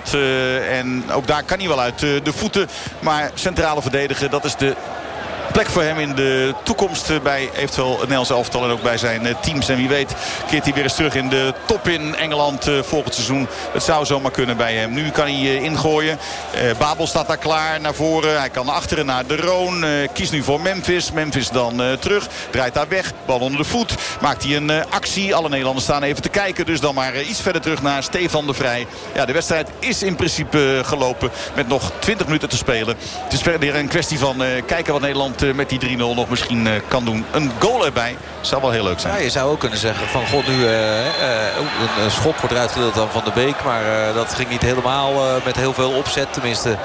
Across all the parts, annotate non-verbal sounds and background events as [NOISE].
versnelleld. en ook daar kan hij wel uit de voeten. Maar centrale verdedigen, dat is de plek voor hem in de toekomst bij eventueel het Nederlands elftal en ook bij zijn eh, teams. En wie weet keert hij weer eens terug in de top in Engeland uh, volgend seizoen. Het zou zomaar kunnen bij hem. Nu kan hij uh, ingooien. Babel staat daar klaar naar voren. Hij kan achteren naar de Roon. kiest nu voor Memphis. Memphis dan terug. Draait daar weg. Bal onder de voet. Maakt hij een actie. Alle Nederlanders staan even te kijken. Dus dan maar iets verder terug naar Stefan de Vrij. Ja, de wedstrijd is in principe gelopen met nog 20 minuten te spelen. Het is verder een kwestie van kijken wat Nederland eh, met die 3-0 nog misschien eh, kan doen. Een goal erbij zou wel heel leuk zijn. Ja, je zou ook kunnen zeggen van god nu uh, een schop wordt eruit gedeeld dan Van de Beek. Maar dat ging niet helemaal met heel veel opzet. Tenminste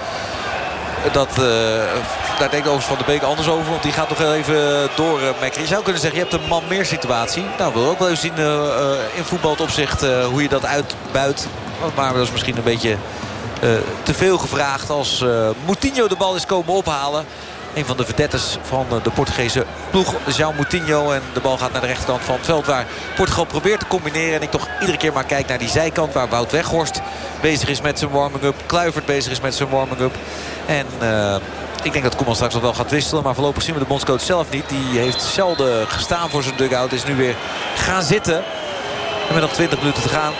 dat, daar denkt overigens Van de Beek anders over. Want die gaat nog even door uh, Je zou kunnen zeggen, je hebt een man meer situatie. Nou, willen ook wel even zien in voetbalopzicht hoe je dat uitbuit. Maar dat is misschien een beetje te veel gevraagd als Moutinho de bal is komen ophalen. Een van de verdetters van de Portugese ploeg. João Moutinho. En de bal gaat naar de rechterkant van het veld. Waar Portugal probeert te combineren. En ik toch iedere keer maar kijk naar die zijkant. Waar Wout Weghorst bezig is met zijn warming-up. Kluivert bezig is met zijn warming-up. En... Uh, ik denk dat Koeman straks nog wel gaat wisselen. Maar voorlopig zien we de bondscoach zelf niet. Die heeft zelden gestaan voor zijn dugout. Is nu weer gaan zitten. En met nog 20 minuten te gaan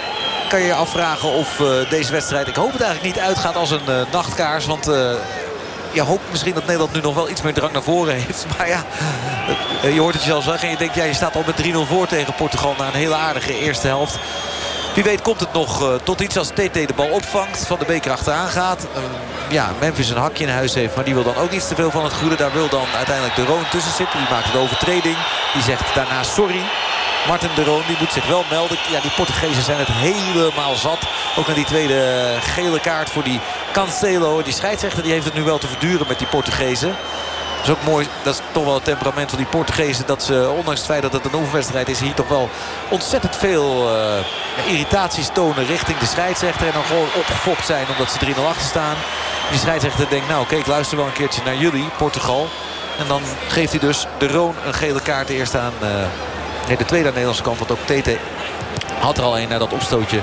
kan je je afvragen of uh, deze wedstrijd... ik hoop het eigenlijk niet uitgaat als een nachtkaars. Want je hoopt misschien dat Nederland nu nog wel iets meer drang naar voren heeft. Maar ja, je hoort het zelf zeggen. En je denkt, ja, je staat al met 3-0 voor tegen Portugal na een hele aardige eerste helft. Wie weet komt het nog uh, tot iets als TT de bal opvangt. Van de beker achteraan gaat. Uh, ja, Memphis een hakje in huis heeft. Maar die wil dan ook niet te veel van het goede. Daar wil dan uiteindelijk de Roon tussen zitten. Die maakt de overtreding. Die zegt daarna sorry. Martin de Roon die moet zich wel melden. Ja, die Portugezen zijn het helemaal zat. Ook naar die tweede gele kaart voor die Cancelo. Die scheidsrechter die heeft het nu wel te verduren met die Portugezen. Dat is ook mooi. Dat is toch wel het temperament van die Portugezen. Dat ze, ondanks het feit dat het een oefenwedstrijd is... hier toch wel ontzettend veel uh, irritaties tonen richting de scheidsrechter. En dan gewoon opgefokt zijn omdat ze 3-0 achter staan. Die scheidsrechter denkt, nou oké, ik luister wel een keertje naar jullie, Portugal. En dan geeft hij dus de Roon een gele kaart eerst aan... Nee, de tweede aan de Nederlandse kant. Want ook Tete had er al een naar dat opstootje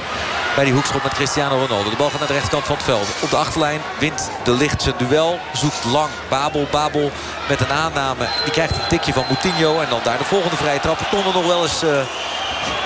bij die hoekschop met Cristiano Ronaldo. De bal gaat naar de rechterkant van het veld. Op de achterlijn wint de licht zijn duel. Zoekt lang Babel. Babel met een aanname. Die krijgt een tikje van Moutinho. En dan daar de volgende vrije trap. Het nog wel eens... Uh,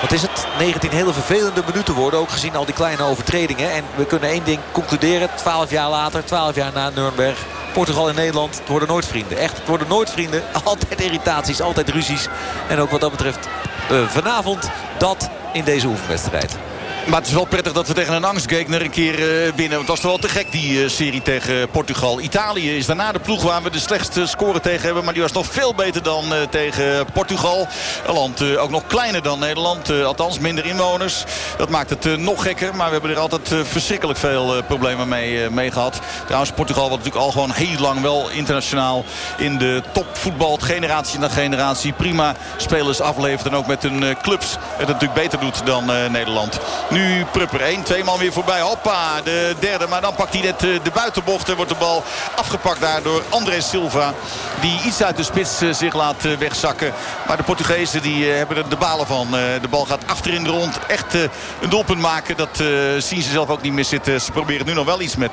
wat is het? 19 hele vervelende minuten worden. Ook gezien al die kleine overtredingen. En we kunnen één ding concluderen. 12 jaar later, 12 jaar na Nuremberg. Portugal en Nederland worden nooit vrienden. Echt, het worden nooit vrienden. [LAUGHS] Altijd irritaties, altijd ruzies. En ook wat dat betreft uh, vanavond dat in deze oefenwedstrijd. Maar het is wel prettig dat we tegen een angstgekner een keer winnen. Want het was toch wel te gek die uh, serie tegen Portugal. Italië is daarna de ploeg waar we de slechtste score tegen hebben. Maar die was nog veel beter dan uh, tegen Portugal. Een land ook nog kleiner dan Nederland. althans minder inwoners. Dat maakt het nog gekker. Maar we hebben er altijd verschrikkelijk veel problemen mee, mee gehad. Trouwens Portugal wat natuurlijk al gewoon heel lang wel internationaal in de topvoetbal. Generatie na generatie. Prima spelers aflevert. En ook met hun clubs het natuurlijk beter doet dan Nederland. Nu Prupper 1, twee man weer voorbij. Hoppa, de derde. Maar dan pakt hij net eh, de buitenbocht. En wordt de bal afgepakt daar door André Silva. Die iets uit de spits eh, zich laat eh, wegzakken. Maar de Portugezen die hebben er de balen van. De bal gaat achter in de rond. Echt een doelpunt maken. Dat zien ze zelf ook niet meer zitten. Ze proberen nu nog wel iets met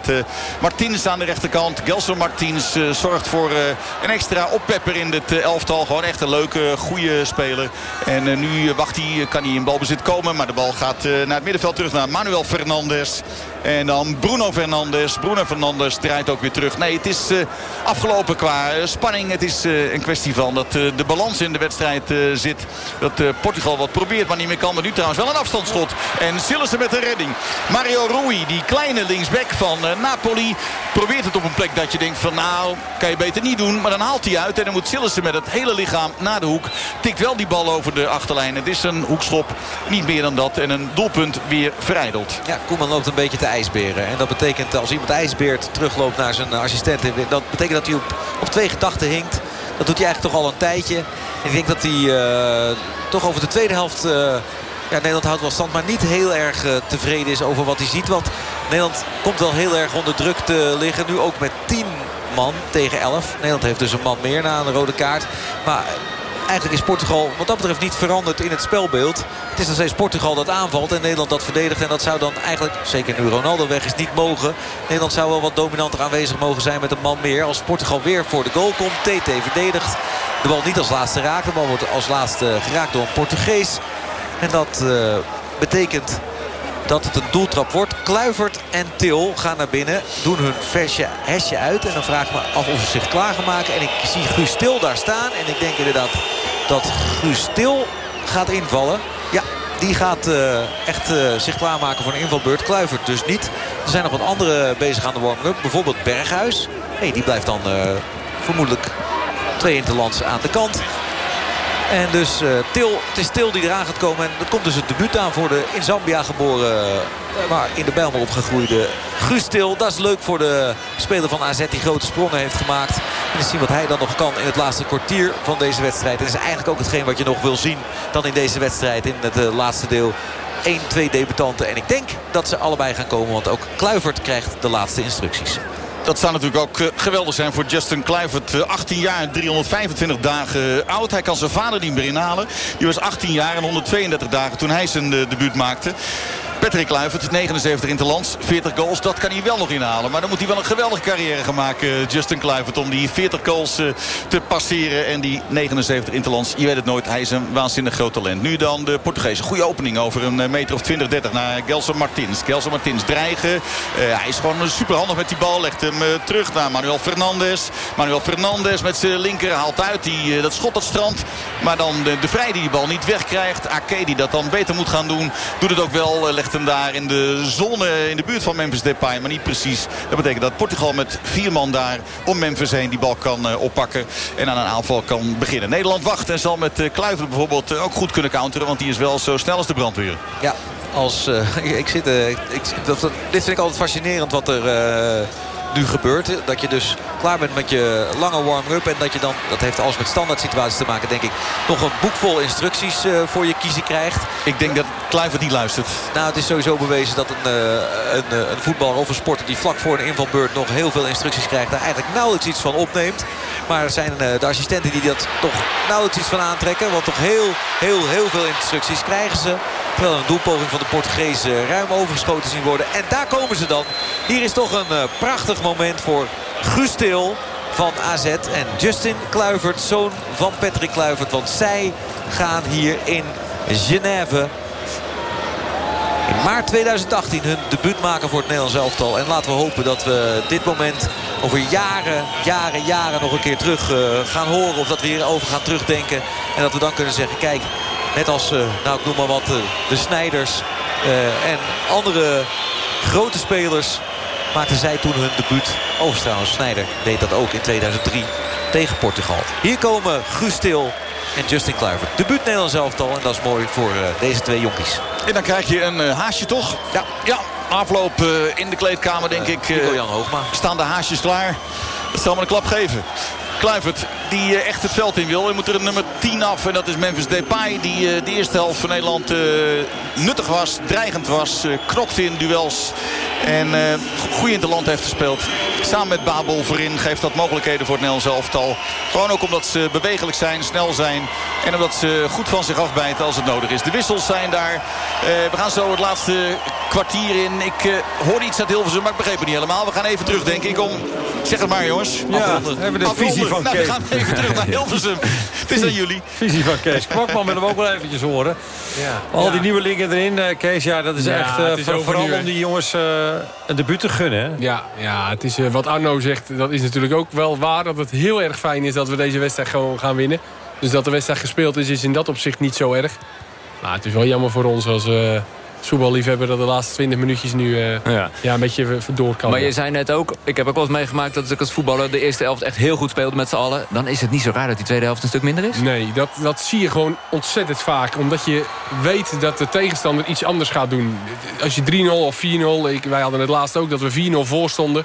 Martins aan de rechterkant. Gelson Martins zorgt voor een extra oppepper in het elftal. Gewoon echt een leuke, goede speler. En nu wacht hij, kan hij in balbezit komen. Maar de bal gaat naar het middenveld terug naar Manuel Fernandes. En dan Bruno Fernandes. Bruno Fernandes draait ook weer terug. Nee, het is uh, afgelopen qua uh, spanning. Het is uh, een kwestie van dat de balans in de wedstrijd zit. Dat Portugal wat probeert, maar niet meer kan. Maar nu trouwens wel een afstandsschot. En Sillissen met een redding. Mario Rui, die kleine linksback van Napoli, probeert het op een plek dat je denkt van nou, kan je beter niet doen. Maar dan haalt hij uit en dan moet Sillissen met het hele lichaam naar de hoek. Tikt wel die bal over de achterlijn. Het is een hoekschop, niet meer dan dat. En een doelpunt weer verijdeld. Ja, Koeman loopt een beetje te ijsberen. En dat betekent als iemand ijsbeert terugloopt naar zijn assistent. Dat betekent dat hij op, op twee gedachten hinkt. Dat doet hij eigenlijk toch al een tijdje. ik denk dat hij uh, toch over de tweede helft... Uh, ja, Nederland houdt wel stand, maar niet heel erg tevreden is over wat hij ziet. Want Nederland komt wel heel erg onder druk te liggen. Nu ook met 10 man tegen 11. Nederland heeft dus een man meer na een rode kaart. Maar eigenlijk is Portugal wat dat betreft niet veranderd in het spelbeeld. Het is nog steeds Portugal dat aanvalt en Nederland dat verdedigt. En dat zou dan eigenlijk, zeker nu Ronaldo weg is, niet mogen. Nederland zou wel wat dominanter aanwezig mogen zijn met een man meer. Als Portugal weer voor de goal komt. TT verdedigt. De bal niet als laatste raakt. De bal wordt als laatste geraakt door een Portugees. En dat uh, betekent dat het een doeltrap wordt. Kluivert en Til gaan naar binnen. Doen hun versje hesje uit. En dan vraag ik me af of ze zich klaar gaan maken. En ik zie Guus Til daar staan. En ik denk inderdaad dat Guus Til gaat invallen. Ja, die gaat uh, echt uh, zich klaarmaken voor een invalbeurt. Kluivert dus niet. Er zijn nog wat anderen bezig aan de warming-up. Bijvoorbeeld Berghuis. Nee, die blijft dan uh, vermoedelijk twee interlands aan de kant. En dus Til, het is Til die eraan gaat komen. En er komt dus het debuut aan voor de in Zambia geboren... Maar in de Bijlmer opgegroeide Guus Til. Dat is leuk voor de speler van AZ die grote sprongen heeft gemaakt. En zien wat hij dan nog kan in het laatste kwartier van deze wedstrijd. Dat is eigenlijk ook hetgeen wat je nog wil zien dan in deze wedstrijd. In het uh, laatste deel 1, 2 debutanten. En ik denk dat ze allebei gaan komen. Want ook Kluivert krijgt de laatste instructies. Dat zou natuurlijk ook uh, geweldig zijn voor Justin Kluivert. Uh, 18 jaar en 325 dagen oud. Hij kan zijn vader niet meer inhalen. Die was 18 jaar en 132 dagen toen hij zijn debuut maakte. Patrick Kluivert, 79 interlands, 40 goals. Dat kan hij wel nog inhalen. Maar dan moet hij wel een geweldige carrière gaan maken, Justin Kluivert. Om die 40 goals uh, te passeren. En die 79 interlands, je weet het nooit. Hij is een waanzinnig groot talent. Nu dan de Portugezen. Goede opening over een meter of 20, 30 naar Gelson Martins. Gelson Martins dreigen. Hij is gewoon super handig met die bal. Legt hem terug naar Manuel Fernandes. Manuel Fernandes met zijn linker haalt uit. Die, dat schot dat strand. Maar dan de, de vrij die die bal niet wegkrijgt. Ake die dat dan beter moet gaan doen. Doet het ook wel. legt daar in de zone in de buurt van Memphis Depay. Maar niet precies. Dat betekent dat Portugal met vier man daar om Memphis heen die bal kan uh, oppakken. En aan een aanval kan beginnen. Nederland wacht en zal met uh, Kluivert bijvoorbeeld uh, ook goed kunnen counteren. Want die is wel zo snel als de brandweer. Ja, als, [LAUGHS] ik, ik, zit, ik, dat, dit vind ik altijd fascinerend wat er nu gebeurt. Dat je dus klaar bent met je lange warm-up. En dat je dan, dat heeft alles met standaard situaties te maken denk ik, nog een boek vol instructies uh, voor je kiezen krijgt. Ik denk dat Kluivert niet luistert. Nou, het is sowieso bewezen dat een, uh, een, een voetballer of een sporter die vlak voor een invalbeurt nog heel veel instructies krijgt. Daar eigenlijk nauwelijks iets van opneemt. Maar er zijn de assistenten die dat toch nauwelijks iets van aantrekken. Want toch heel, heel, heel veel instructies krijgen ze. Terwijl een doelpoging van de Portugezen ruim overgeschoten zien worden. En daar komen ze dan. Hier is toch een prachtig moment voor Guus Til van AZ. En Justin Kluivert, zoon van Patrick Kluivert. Want zij gaan hier in Genève in maart 2018 hun debuut maken voor het Nederlands elftal. En laten we hopen dat we dit moment over jaren, jaren, jaren nog een keer terug uh, gaan horen. Of dat we hierover gaan terugdenken. En dat we dan kunnen zeggen, kijk, net als, uh, nou ik noem maar wat, uh, de Snijders en andere grote spelers maakten zij toen hun debuut. Overigens trouwens, Snijder deed dat ook in 2003 tegen Portugal. Hier komen Guus Til en Justin Kluivert. Debuut Nederlands elftal en dat is mooi voor uh, deze twee jonkies. En dan krijg je een uh, haasje toch? Ja. Ja, afloop uh, in de kleedkamer denk ik. Nico Jan Hoogma. Staan de haasjes klaar. Dat zal me een klap geven. Kluivert die uh, echt het veld in wil. Hij moet er een nummer 10 af en dat is Memphis Depay. Die uh, de eerste helft van Nederland uh, nuttig was, dreigend was. knokte in duels en goed in het land heeft gespeeld. Samen met Babel voorin geeft dat mogelijkheden voor het Nederlands elftal. Gewoon ook omdat ze bewegelijk zijn, snel zijn. En omdat ze goed van zich afbijten als het nodig is. De wissels zijn daar. we gaan zo het laatste kwartier in. Ik hoorde iets uit Hilversum, maar ik begreep het niet helemaal. We gaan even terug denk ik om... Zeg het maar jongens. Ja, hebben we de visie van nou, Kees. We gaan even terug naar Hilversum. [LAUGHS] het is aan jullie. Visie van Kees Kwakman willen we ook wel eventjes horen. Ja. Al ja. die nieuwe lingen erin, uh, Kees. Ja, dat is Ja, echt uh, het is voor, vooral om die jongens uh, een debuut te gunnen. Hè? Ja, ja het is, uh, wat Arno zegt, dat is natuurlijk ook wel waar. Dat het heel erg fijn is dat we deze wedstrijd gewoon gaan winnen. Dus dat de wedstrijd gespeeld is, is in dat opzicht niet zo erg. Maar het is wel jammer voor ons als uh, voetballiefhebber... dat de laatste 20 minuutjes nu uh, Ja. ja, een beetje door kan. Maar je zei net ook, ik heb ook wel eens meegemaakt dat ik als voetballer de eerste helft echt heel goed speelde met z'n allen. Dan is het niet zo raar dat die tweede helft een stuk minder is. Nee, dat, dat zie je gewoon ontzettend vaak. Omdat je weet dat de tegenstander iets anders gaat doen. Als je 3-0 of 4-0, ik- wij hadden het laatst ook dat we 4-0 voor stonden...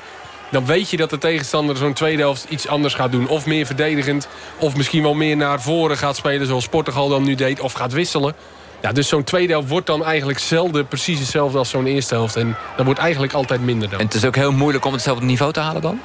dan weet je dat de tegenstander zo'n tweede helft iets anders gaat doen. Of meer verdedigend, of misschien wel meer naar voren gaat spelen... zoals Portugal dan nu deed, of gaat wisselen. Ja, dus zo'n tweede helft wordt dan eigenlijk zelden precies hetzelfde als zo'n eerste helft. En dat wordt eigenlijk altijd minder dan. En het is ook heel moeilijk om hetzelfde niveau te halen dan?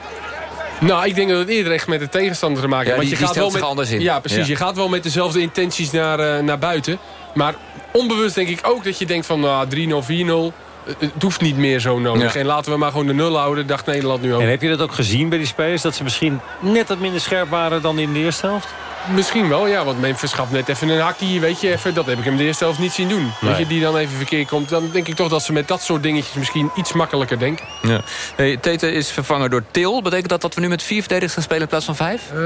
Nou, ik denk dat het eerder echt met de tegenstander te maken heeft. Ja, Want die- je die gaat wel met, zich anders in. Ja, precies. Ja. Je gaat wel met dezelfde intenties naar, eh, naar buiten. Maar onbewust denk ik ook dat je denkt van nou, 3-0, 4-0. eh, Het hoeft niet meer zo nodig. Ja. En laten we maar gewoon de nul houden, dacht Nederland nu ook. En heb je dat ook gezien bij die spelers? Dat ze misschien net wat minder scherp waren dan in de eerste helft? Misschien wel, ja. Want Memphis gaf net even een hakkie, weet je. Even, dat heb ik hem de eerste helft niet zien doen. Weet je, die dan even verkeerd komt. Dan denk ik toch dat ze met dat soort dingetjes misschien iets makkelijker denken. Ja. Hey, Tete is vervangen door Til. Betekent dat dat we nu met vier verdedigers gaan spelen in plaats van vijf? Eh,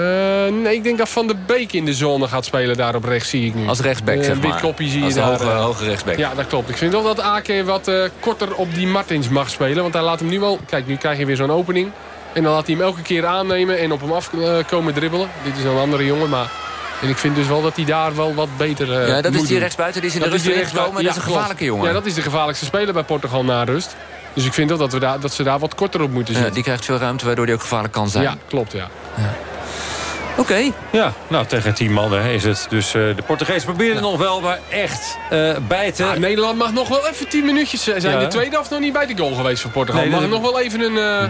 nee, ik denk dat Van der Beek in de zone gaat spelen daar op rechts, zie ik nu. Als rechtsback, Eh, zeg maar. koppie zie je Als de daar. hoge, eh. hoge rechtsback. Ja, dat klopt. Ik vind wel dat Ake wat korter op die Martins mag spelen. Want hij laat hem nu wel... Kijk, nu krijg je weer zo'n opening. En dan laat hij hem elke keer aannemen en op hem af eh, komen dribbelen. Dit is een andere jongen, maar... En ik vind dus wel dat hij daar wel wat beter eh Ja, dat is die doen. rechtsbuiten. Die is in de Dat rust gekomen. rechtsbuiten- dat is een ja, gevaarlijke klopt. jongen. Ja, dat is de gevaarlijkste speler bij Portugal na rust. Dus ik vind wel dat, we daar, dat ze daar wat korter op moeten Ja, zitten. die krijgt veel ruimte, waardoor die ook gevaarlijk kan zijn. Ja, klopt, ja. Oké. Ja, nou tegen 10 man hè, is het. Dus eh, de Portugezen proberen het nog wel, maar echt eh, bijten. Ah, Nederland mag nog wel even 10 minuutjes zijn. Ja, de tweede helft nog niet bij de goal geweest voor Portugal. Nee, mag nog wel even een, eh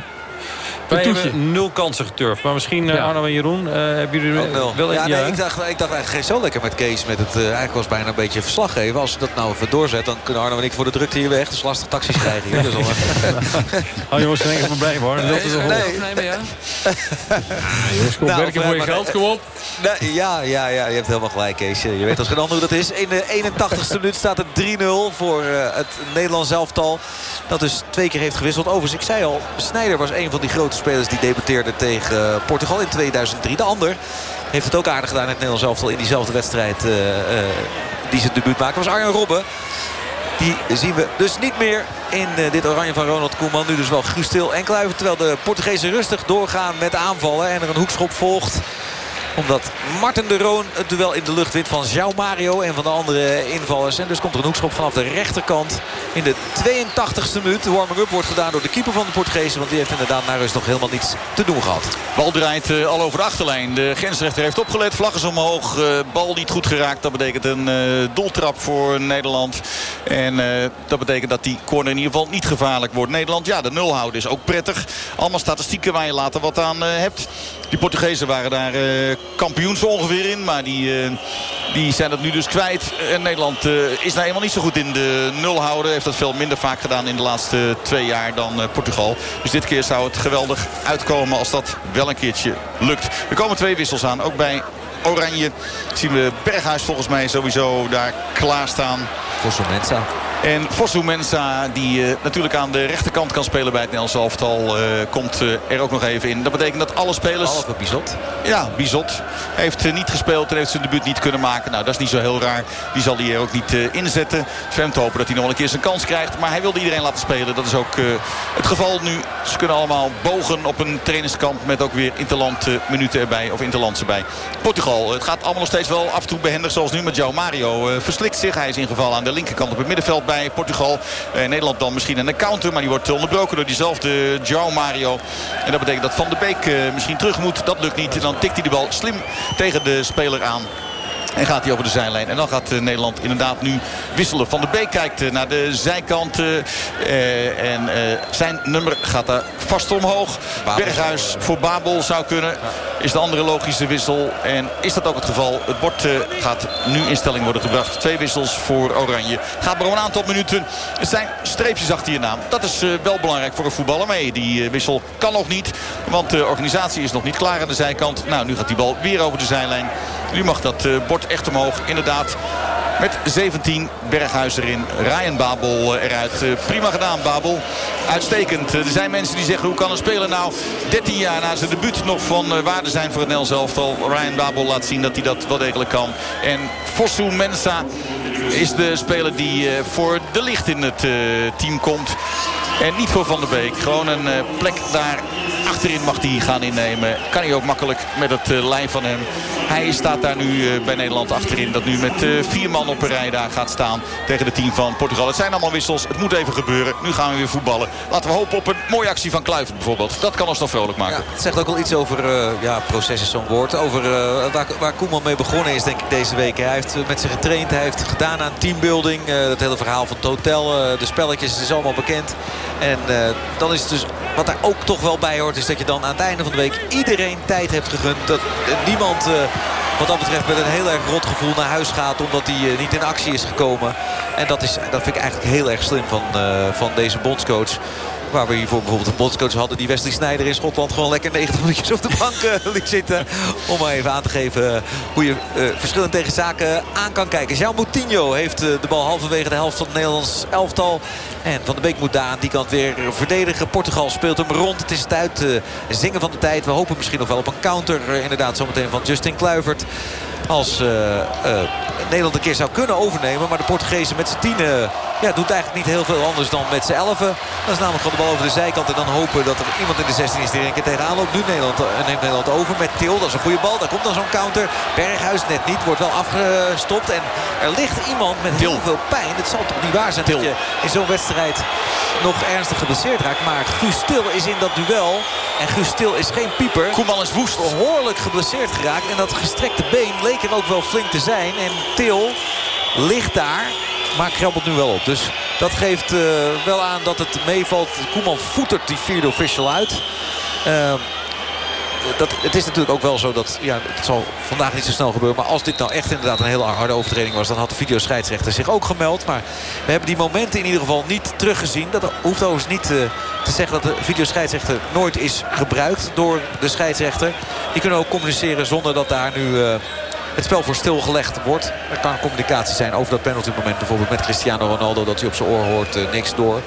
Wij een toetje. hebben nul kansen geturfd. Maar misschien, eh, Ja. Arno en Jeroen, eh, hebben jullie wel ja, nee, ik, dacht, ik dacht eigenlijk geen zo lekker met Kees. Met het, eh, eigenlijk was het bijna een beetje verslag geven. Als ze dat nou even doorzet, dan kunnen Arno en ik voor de drukte hier weg. Dus lastig taxis [LAUGHS] krijgen hier. Dus al, Oh jongens, geen enkel probleem hoor. Dat is wel- [LAUGHS] nee. Opnemen, ja? Jongens, [LAUGHS] kom Nou, werken voor je maar- geld, kom op. Nee, ja, ja, ja, je hebt helemaal gelijk, Kees. Je weet als geen ander hoe dat is. In de 81ste minuut staat het 3-0 voor eh, het Nederlands elftal. Dat dus twee keer heeft gewisseld. Overigens, ik zei al, Snijder was een van die grote spelers... die debuteerde tegen eh, Portugal in 2003. De ander heeft het ook aardig gedaan in het Nederlands elftal... in diezelfde wedstrijd eh, eh, die zijn debuut maakte. was Arjen Robben. Die zien we dus niet meer in dit oranje van Ronald Koeman. Nu dus wel Guus Til en Kluivert. Terwijl de Portugezen rustig doorgaan met aanvallen. En er een hoekschop volgt omdat Martin de Roon het duel in de lucht wint van João Mario. En van de andere invallers. En dus komt er een hoekschop vanaf de rechterkant. In de 82e minuut. De warming-up wordt gedaan door de keeper van de Portugezen. Want die heeft inderdaad naar rust nog helemaal niets te doen gehad. Bal draait eh, al over de achterlijn. De grensrechter heeft opgelet. Vlag is omhoog. eh, bal niet goed geraakt. Dat betekent een eh, doeltrap voor Nederland. En dat betekent dat die corner in ieder geval niet gevaarlijk wordt. Nederland, ja, de nul houden is ook prettig. Allemaal statistieken waar je later wat aan hebt. Die Portugezen waren daar eh, kampioen zo ongeveer in. Maar die, eh, die zijn dat nu dus kwijt. En Nederland eh, is nou eenmaal niet zo goed in de nul houden. Heeft dat veel minder vaak gedaan in de laatste twee jaar dan Portugal. Dus dit keer zou het geweldig uitkomen als dat wel een keertje lukt. Er komen twee wissels aan. Ook bij Oranje zien we Berghuis volgens mij sowieso daar klaarstaan. Voor Somensa. En Fosu Mensa, die eh, natuurlijk aan de rechterkant kan spelen bij het Nederlands elftal, eh, komt eh, er ook nog even in. Dat betekent dat alle spelers... Behalve Bizot. Ja, Bizot heeft niet gespeeld en heeft zijn debuut niet kunnen maken. Nou, dat is niet zo heel raar. Die zal hij er ook niet inzetten. Te hopen dat hij nog wel een keer zijn kans krijgt. Maar hij wilde iedereen laten spelen. Dat is ook het geval nu. Ze kunnen allemaal bogen op een trainingskamp met ook weer interland minuten erbij. Of interlands erbij. Portugal, het gaat allemaal nog steeds wel af en toe behendig. Zoals nu met João Mario. eh, verslikt zich. Hij is ingevallen aan de linkerkant op het middenveld bij Portugal. Eh, Nederland dan misschien een counter. Maar die wordt onderbroken door diezelfde João Mario. En dat betekent dat Van der Beek eh, misschien terug moet. Dat lukt niet. En dan tikt hij de bal slim tegen de speler aan. En gaat hij over de zijlijn. En dan gaat eh, Nederland inderdaad nu wisselen. Van de Beek kijkt eh, naar de zijkant. eh, en zijn nummer gaat daar vast omhoog. Babel. Berghuis voor Babel zou kunnen. Is de andere logische wissel. En is dat ook het geval? Het bord gaat nu in stelling worden gebracht. Twee wissels voor Oranje. Gaat maar om een aantal minuten. Er zijn streepjes achter je naam. Dat is wel belangrijk voor een voetballer. Maar die wissel kan nog niet. Want de organisatie is nog niet klaar aan de zijkant. Nou, nu gaat die bal weer over de zijlijn. Nu mag dat eh, bord echt omhoog. Inderdaad. Met 17 Berghuis erin. Ryan Babel eh, eruit. Eh, prima gedaan Babel. Uitstekend. Er zijn mensen die zeggen hoe kan een speler nou 13 jaar na zijn debuut nog van waarde zijn voor het Nederlands elftal. Ryan Babel laat zien dat hij dat wel degelijk kan. En Fosu Mensa is de speler die voor de licht in het team komt. En niet voor Van der Beek. Gewoon een plek daar achterin mag hij gaan innemen. Kan hij ook makkelijk met het lijn van hem. Hij staat daar nu bij Nederland achterin. Dat nu met vier man op een rij daar gaat staan tegen het team van Portugal. Het zijn allemaal wissels. Het moet even gebeuren. Nu gaan we weer voetballen. Laten we hopen op een mooie actie van Kluivert bijvoorbeeld. Dat kan ons nog vrolijk maken. Het zegt ook wel iets over, uh, ja, proces is zo'n woord. Over waar, waar Koeman mee begonnen is denk ik deze week. Hij heeft met zich getraind. Hij heeft gedaan aan teambuilding. Uh, het hele verhaal van het hotel. de spelletjes, is allemaal bekend. En dan is het dus, wat daar ook toch wel bij hoort... is dat je dan aan het einde van de week iedereen tijd hebt gegund. Dat niemand wat dat betreft met een heel erg rot gevoel naar huis gaat. Omdat hij niet in actie is gekomen. En dat, is, dat vind ik eigenlijk heel erg slim van, van deze bondscoach. Waar we hiervoor bijvoorbeeld een bondscoach hadden... die Wesley Sneijder in Schotland gewoon lekker 90 minuutjes op de bank uh, [LAUGHS] liet zitten. Om maar even aan te geven hoe je uh, verschillende tegen zaken aan kan kijken. Jean Moutinho heeft de bal halverwege de helft van het Nederlands elftal. En Van de Beek moet daar aan die kant weer verdedigen. Portugal speelt hem rond. Het is het uit zingen van de tijd. We hopen misschien nog wel op een counter. inderdaad zometeen van Justin Kluivert. Als Nederland een keer zou kunnen overnemen. Maar de Portugezen met z'n tienen ja, doet eigenlijk niet heel veel anders dan met z'n elfen. Dat is namelijk gewoon de bal over de zijkant. En dan hopen dat er iemand in de 16 is die er een keer tegenaan loopt. Nu Nederland, eh, neemt Nederland over met Til. Dat is een goede bal. Daar komt dan zo'n counter. Berghuis net niet. Wordt wel afgestopt. En er ligt iemand met heel veel pijn. Het zal toch niet waar zijn Til. dat je in zo'n wedstrijd nog ernstig geblesseerd raakt. Maar Guus Til is in dat duel. En Guus Til is geen pieper. Koeman is woest. Behoorlijk geblesseerd geraakt. En dat gestrekte been leek er ook wel flink te zijn. En Til ligt daar maar krabbelt nu wel op. Dus dat geeft uh, wel aan dat het meevalt. Koeman voetert die vierde official uit. Uh, dat, het is natuurlijk ook wel zo dat... Ja, het zal vandaag niet zo snel gebeuren. Maar als dit nou echt inderdaad een hele harde overtreding was... dan had de videoscheidsrechter zich ook gemeld. Maar we hebben die momenten in ieder geval niet teruggezien. Dat hoeft overigens niet uh, te zeggen dat de videoscheidsrechter nooit is gebruikt door de scheidsrechter. Die kunnen ook communiceren zonder dat daar nu... Uh, het spel voor stilgelegd wordt. Er kan communicatie zijn over dat penalty moment. Bijvoorbeeld met Cristiano Ronaldo dat hij op zijn oor hoort uh, niks door.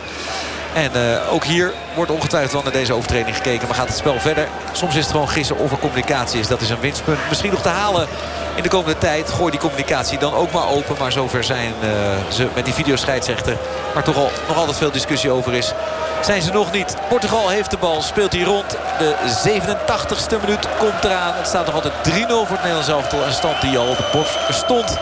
En uh, ook hier wordt ongetwijfeld wel naar deze overtreding gekeken. Maar gaat het spel verder. Soms is het gewoon gissen of er communicatie is. Dat is een winstpunt. Misschien nog te halen in de komende tijd. Gooi die communicatie dan ook maar open. Maar zover zijn uh, ze met die videoscheidsrechter. Waar toch al nog altijd veel discussie over is zijn ze nog niet. Portugal heeft de bal, speelt hier rond. De 87ste minuut komt eraan. Het staat nog altijd 3-0 voor het Nederlands elftal. Een stand die al op het bord stond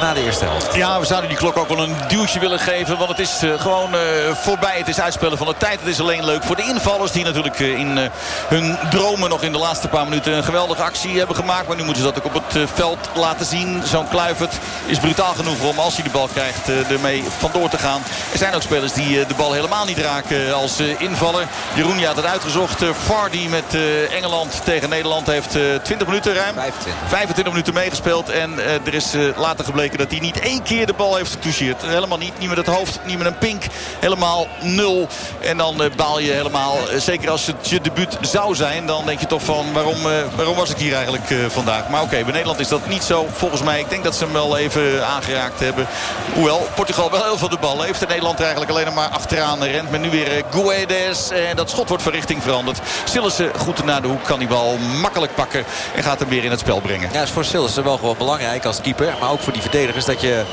na de eerste helft. Ja, we zouden die klok ook wel een duwtje willen geven. Want het is uh, gewoon uh, voorbij. Het is uitspelen van de tijd. Het is alleen leuk voor de invallers. Die natuurlijk uh, in hun dromen nog in de laatste paar minuten een geweldige actie hebben gemaakt. Maar nu moeten ze dat ook op het veld laten zien. Zo'n Kluivert is brutaal genoeg om als hij de bal krijgt ermee vandoor te gaan. Er zijn ook spelers die de bal helemaal niet raken als invaller. Jeroen had het uitgezocht. Vardy met Engeland tegen Nederland heeft 20 minuten ruim. 25. 25 minuten meegespeeld. En er is later gebleken dat hij niet één keer de bal heeft getoucheerd. Helemaal niet. Niet met het hoofd, niet met een pink. Helemaal nul. En dan uh, baal je helemaal. Uh, zeker als het je debuut zou zijn. Dan denk je toch van waarom, uh, waarom was ik hier eigenlijk vandaag. Maar oké, bij Nederland is dat niet zo. Volgens mij, ik denk dat ze hem wel even aangeraakt hebben. Hoewel, Portugal wel heel veel de bal heeft. En Nederland er eigenlijk alleen maar achteraan rent. Maar nu weer Guedes. En dat schot wordt van richting veranderd. Sillissen goed naar de hoek. Kan die bal makkelijk pakken. En gaat hem weer in het spel brengen. Ja, is voor Sillissen wel gewoon belangrijk als keeper. Maar ook voor die verdedigers dat je...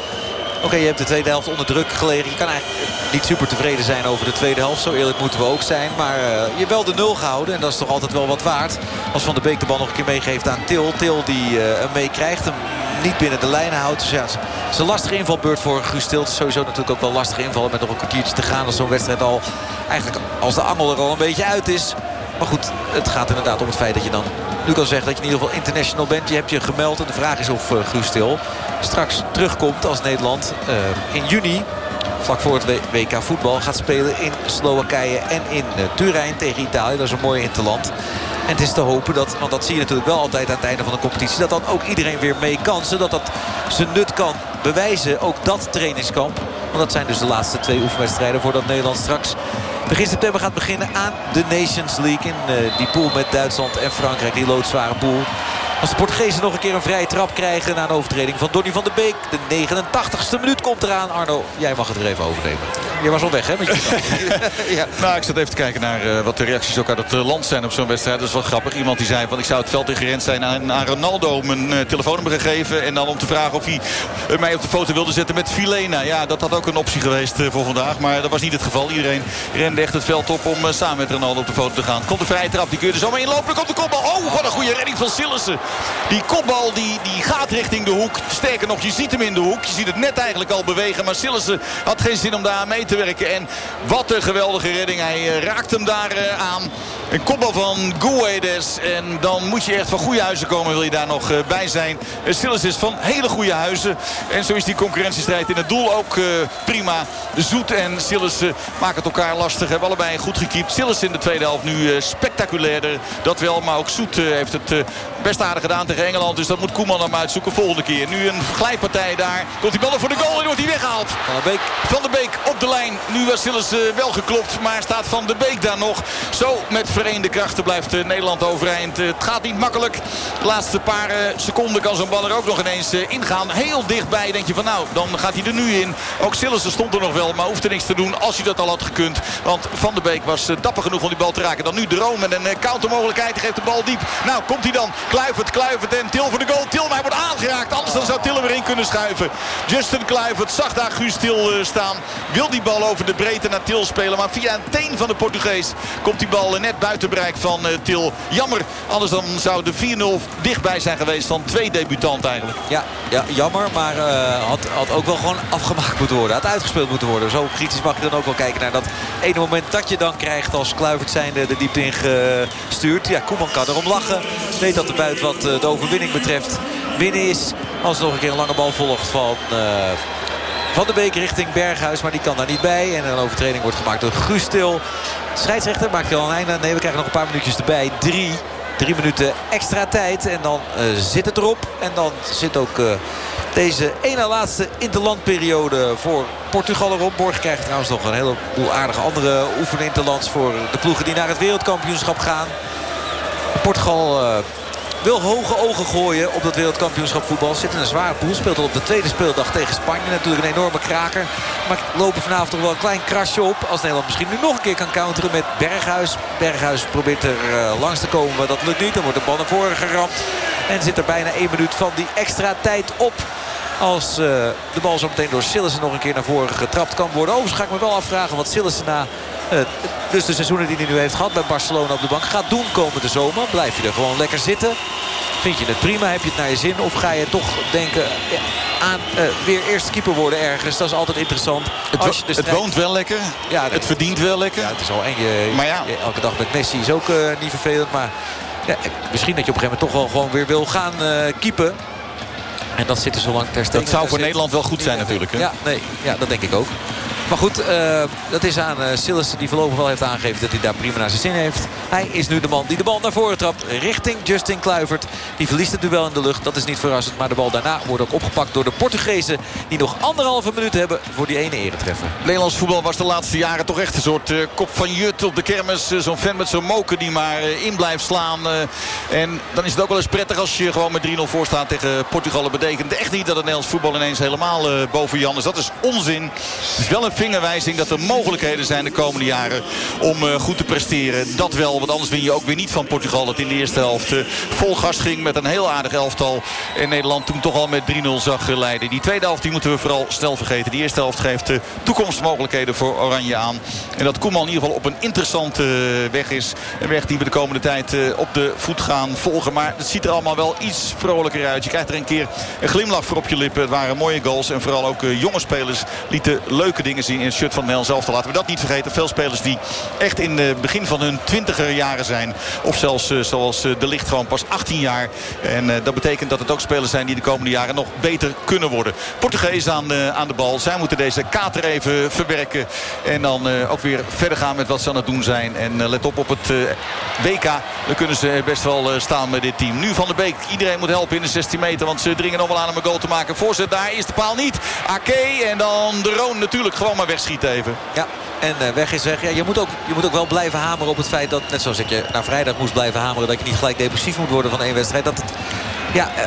Oké, je hebt de tweede helft onder druk gelegen. Je kan eigenlijk niet super tevreden zijn over de tweede helft. Zo eerlijk moeten we ook zijn. Maar uh, je hebt wel de nul gehouden. En dat is toch altijd wel wat waard. Als Van de Beek de bal nog een keer meegeeft aan Til. Til die uh, hem meekrijgt. Hem niet binnen de lijnen houdt. Dus ja, het is een lastige invalbeurt voor Guus. Het is sowieso natuurlijk ook wel lastig invallen met nog een kwartiertje te gaan. Als zo'n wedstrijd al eigenlijk als de angel er al een beetje uit is. Maar goed, het gaat inderdaad om het feit dat je dan nu kan zeggen dat je in ieder geval international bent. Je hebt je gemeld en de vraag is of uh, straks terugkomt als Nederland uh, in juni. Vlak voor het WK voetbal gaat spelen in Slowakije en in uh, Turijn tegen Italië. Dat is een mooie interland. En het is te hopen dat, want dat zie je natuurlijk wel altijd aan het einde van de competitie... dat dan ook iedereen weer mee kan, zodat dat zijn nut kan bewijzen. Ook dat trainingskamp. Want dat zijn dus de laatste twee oefenwedstrijden voordat Nederland straks begin september gaat beginnen aan de Nations League. In uh, die pool met Duitsland en Frankrijk, die loodzware pool. Als de Portugezen nog een keer een vrije trap krijgen na een overtreding van Donny van der Beek. De 89ste minuut komt eraan. Arno, jij mag het er even overnemen. Je was al weg, hè? Met je [LAUGHS] ja. Nou, ik zat even te kijken naar uh, wat de reacties ook uit het uh, land zijn op zo'n wedstrijd. Dat is wel grappig. Iemand die zei van ik zou het veld ingerend zijn aan, aan Ronaldo mijn uh, telefoonnummer gegeven. En dan om te vragen of hij mij op de foto wilde zetten met Filena. Ja, dat had ook een optie geweest voor vandaag. Maar dat was niet het geval. Iedereen rende echt het veld op om samen met Ronaldo op de foto te gaan. Komt de vrije trap. Die kun je er zomaar inlopen. komt de kopbal. Oh, wat een goede redding van Sillissen. Die kopbal die, die gaat richting de hoek. Sterker nog, je ziet hem in de hoek. Je ziet het net eigenlijk al bewegen. Maar Sillissen had geen zin om daar mee te werken. En wat een geweldige redding. Hij uh, raakt hem daar uh, aan. Een kopbal van Guedes. En dan moet je echt van goede huizen komen. Wil je daar nog uh, bij zijn. Sillissen is van hele goede huizen. En zo is die concurrentiestrijd in het doel ook prima. Zoet en Sillissen maken het elkaar lastig. Hebben allebei goed gekiept. Sillissen in de tweede helft nu spectaculairder. Dat wel. Maar ook Zoet heeft het best aardig gedaan tegen Engeland. Dus dat moet Koeman hem uitzoeken volgende keer. Nu een glijpartij daar. Komt die bal voor de goal en wordt hij weggehaald. Van de Beek. Van de Beek op de lijn. Nu was Sillis wel geklopt. Maar staat Van de Beek daar nog. Zo met vereende krachten blijft Nederland overeind. Het gaat niet makkelijk. De laatste paar seconden kan zo'n bal er ook nog ineens ingaan. Heel dichtbij denk je van nou, dan gaat hij er nu in. Ook Sillissen stond er nog wel, maar hoeft er niks te doen als hij dat al had gekund. Want Van de Beek was dapper genoeg om die bal te raken. Dan nu Droom met een countermogelijkheid. Hij geeft de bal diep. Nou, komt hij dan. Kluivert, Kluivert en Til voor de goal. Til, maar hij wordt aangeraakt. Anders dan zou Til er weer in kunnen schuiven. Justin Kluivert zag daar Guus Til staan. Wil die bal over de breedte naar Til spelen. Maar via een teen van de Portugees komt die bal net buiten bereik van Til. Jammer. Anders dan zou de 4-0 dichtbij zijn geweest van twee debutanten eigenlijk. Ja, ja jammer. Maar uh, had, had ook wel gewoon afgemaakt moeten worden. Had uitgespeeld moeten worden. Zo kritisch mag je dan ook wel kijken naar dat ene moment dat je dan krijgt als Kluivert zijnde de diepte ingestuurd. Ja, Koeman kan erom lachen. Weet dat de buit wat de overwinning betreft binnen is. Als nog een keer een lange bal volgt van... Uh, van de Beek richting Berghuis, maar die kan daar niet bij. En een overtreding wordt gemaakt door Gustil. Scheidsrechter maakt je al een einde. Nee, we krijgen nog een paar minuutjes erbij. Drie. Drie minuten extra tijd. En dan uh, zit het erop. En dan zit ook uh, deze ene laatste interlandperiode voor Portugal erop. Morgen krijgt trouwens nog een heleboel aardige andere oefeninterlands... voor de ploegen die naar het wereldkampioenschap gaan. Portugal... Uh, wil hoge ogen gooien op dat wereldkampioenschap voetbal. Zit in een zware pool. Speelt al op de tweede speeldag tegen Spanje. Natuurlijk een enorme kraker. Maar lopen vanavond toch wel een klein krasje op. Als Nederland misschien nu nog een keer kan counteren met Berghuis. Berghuis probeert er uh, langs te komen. Maar dat lukt niet. Dan wordt de bal naar voren geramd. En zit er bijna één minuut van die extra tijd op. Als uh, de bal zo meteen door Sillissen nog een keer naar voren getrapt kan worden. Overigens ga ik me wel afvragen wat Sillissen na dus de seizoenen die hij nu heeft gehad bij Barcelona op de bank gaat doen komende zomer. Blijf je er gewoon lekker zitten. Vind je het prima? Heb je het naar je zin? Of ga je toch denken aan uh, weer eerste keeper worden ergens? Dat is altijd interessant. Het, Als je de strijd... het woont wel lekker. Ja, het verdient wel lekker. Ja, het is al eng. Je, maar ja. Je, elke dag met Messi is ook uh, niet vervelend. Maar ja, misschien dat je op een gegeven moment toch wel gewoon weer wil gaan keepen. En dat zit er zo lang ter stegen. Dat zou voor Nederland wel goed zijn natuurlijk. Hè? Ja, nee, ja, dat denk ik ook. Maar goed, uh, dat is aan uh, die voorlopig wel heeft aangegeven dat hij daar prima naar zijn zin heeft. Hij is nu de man die de bal naar voren trapt richting Justin Kluivert. Die verliest het duel in de lucht. Dat is niet verrassend. Maar de bal daarna wordt ook opgepakt door de Portugezen. Die nog anderhalve minuut hebben voor die ene eretreffer. Nederlands voetbal was de laatste jaren toch echt een soort uh, kop van jut op de kermis. zo'n fan met zo'n moker die maar in blijft slaan. en dan is het ook wel eens prettig als je gewoon met 3-0 voor staat tegen Portugal. Dat betekent echt niet dat het Nederlands voetbal ineens helemaal boven Jan is. Dat is onzin. Het is wel een vingerwijzing dat er mogelijkheden zijn de komende jaren om uh, goed te presteren. Dat wel, want anders win je ook weer niet van Portugal. Dat in de eerste helft uh, vol gas ging met een heel aardig elftal. En Nederland toen toch al met 3-0 zag leiden. Die tweede helft die moeten we vooral snel vergeten. Die eerste helft geeft de toekomstmogelijkheden voor Oranje aan. En dat Koeman in ieder geval op een interessante weg is. Een weg die we de komende tijd op de voet gaan volgen. Maar het ziet er allemaal wel iets vrolijker uit. Je krijgt er een keer een glimlach voor op je lippen. Het waren mooie goals. En vooral ook jonge spelers lieten leuke dingen zien in het shirt van Nel zelf. Laten we dat niet vergeten. Veel spelers die echt in het begin van hun twintiger jaren zijn. Of zelfs uh, zoals uh, De Licht gewoon pas 18 jaar. En uh, dat betekent dat het ook spelers zijn die de komende jaren nog beter kunnen worden. Portugees aan, aan de bal. Zij moeten deze kater even verwerken. En dan ook weer verder gaan met wat ze aan het doen zijn. En let op op het WK. Dan kunnen ze best wel staan met dit team. Nu Van de Beek. Iedereen moet helpen in de 16 meter. Want ze dringen nog wel aan om een goal te maken. Voorzet daar is de paal niet. Ake en dan de Roon natuurlijk gewoon maar wegschieten even. Ja, en uh, weg is weg. Ja, je, moet ook, je moet ook wel blijven hameren op het feit dat... net zoals ik je naar vrijdag moest blijven hameren... dat je niet gelijk depressief moet worden van één wedstrijd. Dat het, ja, uh,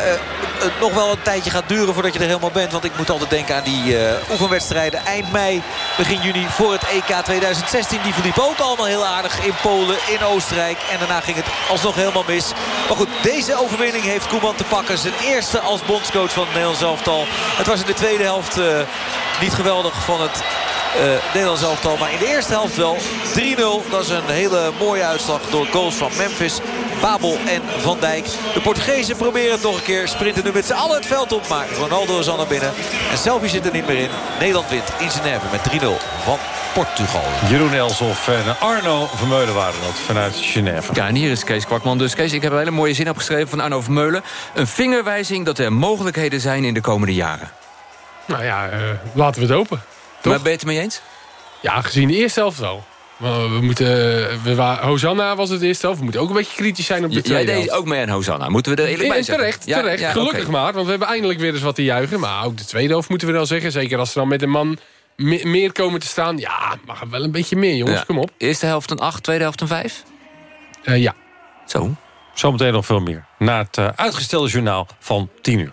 het nog wel een tijdje gaat duren voordat je er helemaal bent. Want ik moet altijd denken aan die uh, oefenwedstrijden eind mei, begin juni voor het EK 2016. Die verliepen ook allemaal heel aardig in Polen, in Oostenrijk. En daarna ging het alsnog helemaal mis. Maar goed, deze overwinning heeft Koeman te pakken. Zijn eerste als bondscoach van het Nederlands. Het was in de tweede helft uh, niet geweldig van het uh, Nederlands elftal. Maar in de eerste helft wel 3-0. Dat is een hele mooie uitslag door goals van Memphis, Babel en Van Dijk. De Portugezen proberen het nog een keer. Sprinten nu met z'n allen het veld op. Maar Ronaldo is al naar binnen. En Selfie zit er niet meer in. Nederland wint in Genève met 3-0 van Portugal. Jeroen Elsof en Arno Vermeulen waren dat vanuit Genève. Ja, en hier is Kees Kwakman. Dus Kees, ik heb een hele mooie zin opgeschreven van Arno Vermeulen. Een vingerwijzing dat er mogelijkheden zijn in de komende jaren. Nou ja, uh, laten we het open. Toch? Maar ben je het mee eens? Ja, gezien de eerste helft wel. We moeten, we waren, Hosanna was het eerste helft. We moeten ook een beetje kritisch zijn op de tweede Jij deed ook mee aan Hosanna. Moeten we er eerlijk bij zeggen? Terecht, ja, terecht. Ja, gelukkig okay. maar. Want we hebben eindelijk weer eens wat te juichen. Maar ook de tweede helft moeten we wel zeggen. Zeker als ze dan met een man me meer komen te staan. Ja, mag er wel een beetje meer, jongens. Ja. Kom op. Eerste helft een 8, tweede helft een 5? Uh, ja. Zo. Zometeen nog veel meer. Na het uh, uitgestelde journaal van 10 uur.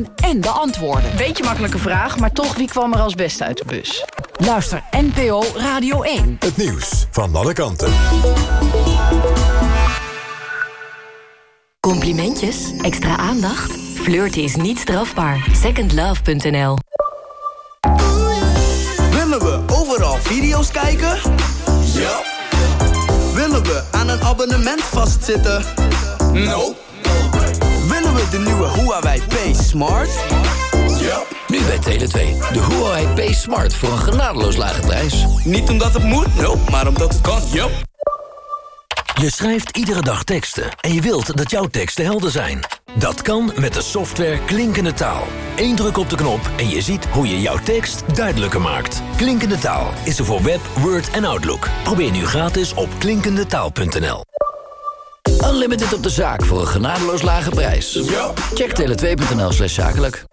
en de antwoorden antwoorden. Beetje makkelijke vraag, maar toch, wie kwam er als beste uit de bus? Luister NPO Radio 1. Het nieuws van alle kanten. Complimentjes? Extra aandacht? Flirten is niet strafbaar. Secondlove.nl Willen we overal video's kijken? Ja. Willen we aan een abonnement vastzitten? Nope. Willen we de nieuwe Huawei P Smart? Ja. Nu bij Tele2. De Huawei P Smart voor een genadeloos lage prijs. Niet omdat het moet, nope, maar omdat het kan, yep. Je schrijft iedere dag teksten en je wilt dat jouw teksten helder zijn. Dat kan met de software Klinkende Taal. Eén druk op de knop en je ziet hoe je jouw tekst duidelijker maakt. Klinkende Taal is er voor Web, Word en Outlook. Probeer nu gratis op klinkendetaal.nl. Unlimited op de zaak voor een genadeloos lage prijs. Check tele2.nl slash zakelijk.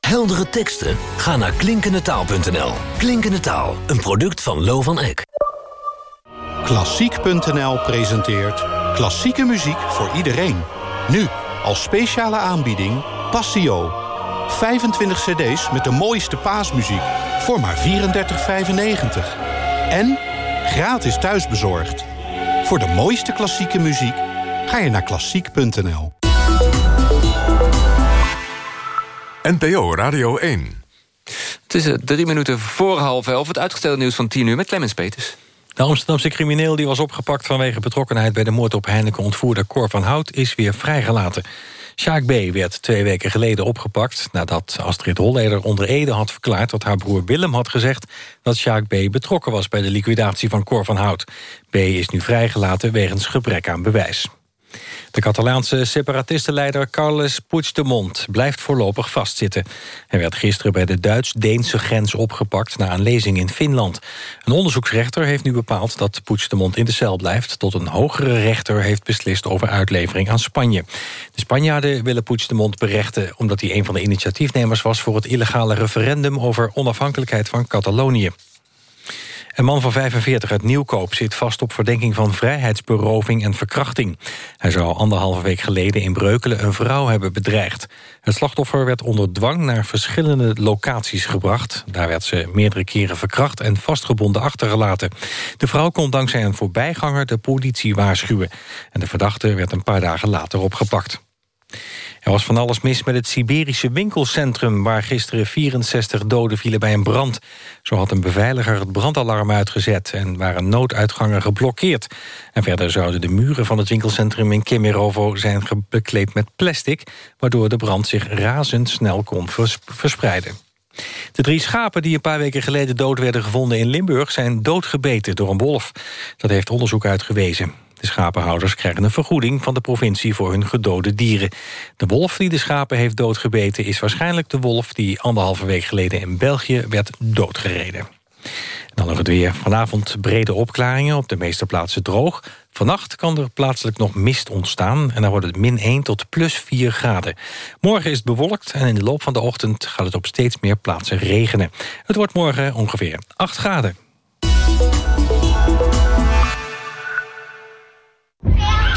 Heldere teksten? Ga naar klinkendetaal.nl. Klinkende Taal, een product van Lo van Eck. Klassiek.nl presenteert klassieke muziek voor iedereen. Nu, als speciale aanbieding, Passio. 25 cd's met de mooiste paasmuziek voor maar 34,95. En gratis thuisbezorgd. Voor de mooiste klassieke muziek ga je naar klassiek.nl. NPO Radio 1. Het is drie minuten voor half elf. Het uitgestelde nieuws van 10 uur met Clemens Peters. De Amsterdamse crimineel die was opgepakt vanwege betrokkenheid... bij de moord op Heineken ontvoerder Cor van Hout is weer vrijgelaten. Sjaak B. werd twee weken geleden opgepakt... nadat Astrid Holleder onder Ede had verklaard... dat haar broer Willem had gezegd dat Sjaak B. betrokken was... bij de liquidatie van Cor van Hout. B. is nu vrijgelaten wegens gebrek aan bewijs. De Catalaanse separatistenleider Carles Puigdemont blijft voorlopig vastzitten. Hij werd gisteren bij de Duits-Deense grens opgepakt na een lezing in Finland. Een onderzoeksrechter heeft nu bepaald dat Puigdemont in de cel blijft... tot een hogere rechter heeft beslist over uitlevering aan Spanje. De Spanjaarden willen Puigdemont berechten... omdat hij een van de initiatiefnemers was voor het illegale referendum... over onafhankelijkheid van Catalonië. Een man van 45 uit Nieuwkoop zit vast op verdenking van vrijheidsberoving en verkrachting. Hij zou anderhalve week geleden in Breukelen een vrouw hebben bedreigd. Het slachtoffer werd onder dwang naar verschillende locaties gebracht. Daar werd ze meerdere keren verkracht en vastgebonden achtergelaten. De vrouw kon dankzij een voorbijganger de politie waarschuwen. En de verdachte werd een paar dagen later opgepakt. Er was van alles mis met het Siberische winkelcentrum... waar gisteren 64 doden vielen bij een brand. Zo had een beveiliger het brandalarm uitgezet... en waren nooduitgangen geblokkeerd. En verder zouden de muren van het winkelcentrum in Kemerovo... zijn bekleed met plastic... waardoor de brand zich razendsnel kon verspreiden. De drie schapen die een paar weken geleden dood werden gevonden in Limburg... zijn doodgebeten door een wolf. Dat heeft onderzoek uitgewezen. De schapenhouders krijgen een vergoeding van de provincie voor hun gedode dieren. De wolf die de schapen heeft doodgebeten is waarschijnlijk de wolf... die anderhalve week geleden in België werd doodgereden. Dan nog het weer. Vanavond brede opklaringen, op de meeste plaatsen droog. Vannacht kan er plaatselijk nog mist ontstaan... en dan wordt het min 1 tot plus 4 graden. Morgen is het bewolkt en in de loop van de ochtend... gaat het op steeds meer plaatsen regenen. Het wordt morgen ongeveer 8 graden.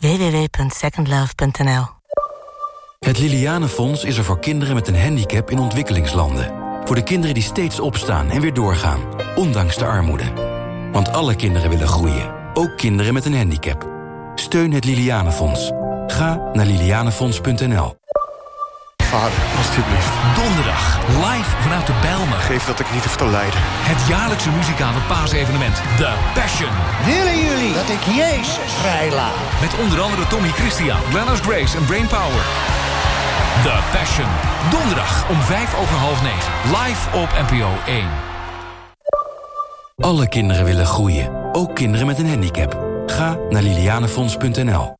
www.secondlove.nl Het Lilianenfonds is er voor kinderen met een handicap in ontwikkelingslanden. Voor de kinderen die steeds opstaan en weer doorgaan, ondanks de armoede. Want alle kinderen willen groeien, ook kinderen met een handicap. Steun het Lilianenfonds. Ga naar lilianenfonds.nl. Vader, alstublieft. Donderdag, live vanuit de Bijlmer. Geef dat ik niet hoef te lijden. Het jaarlijkse muzikale paasevenement, The Passion. Willen jullie dat ik Jezus vrijlaat? Met onder andere Tommy Christian, Glennis Grace en Brainpower. The Passion. Donderdag om vijf over half negen. Live op NPO 1. Alle kinderen willen groeien, ook kinderen met een handicap. Ga naar lilianenfonds.nl.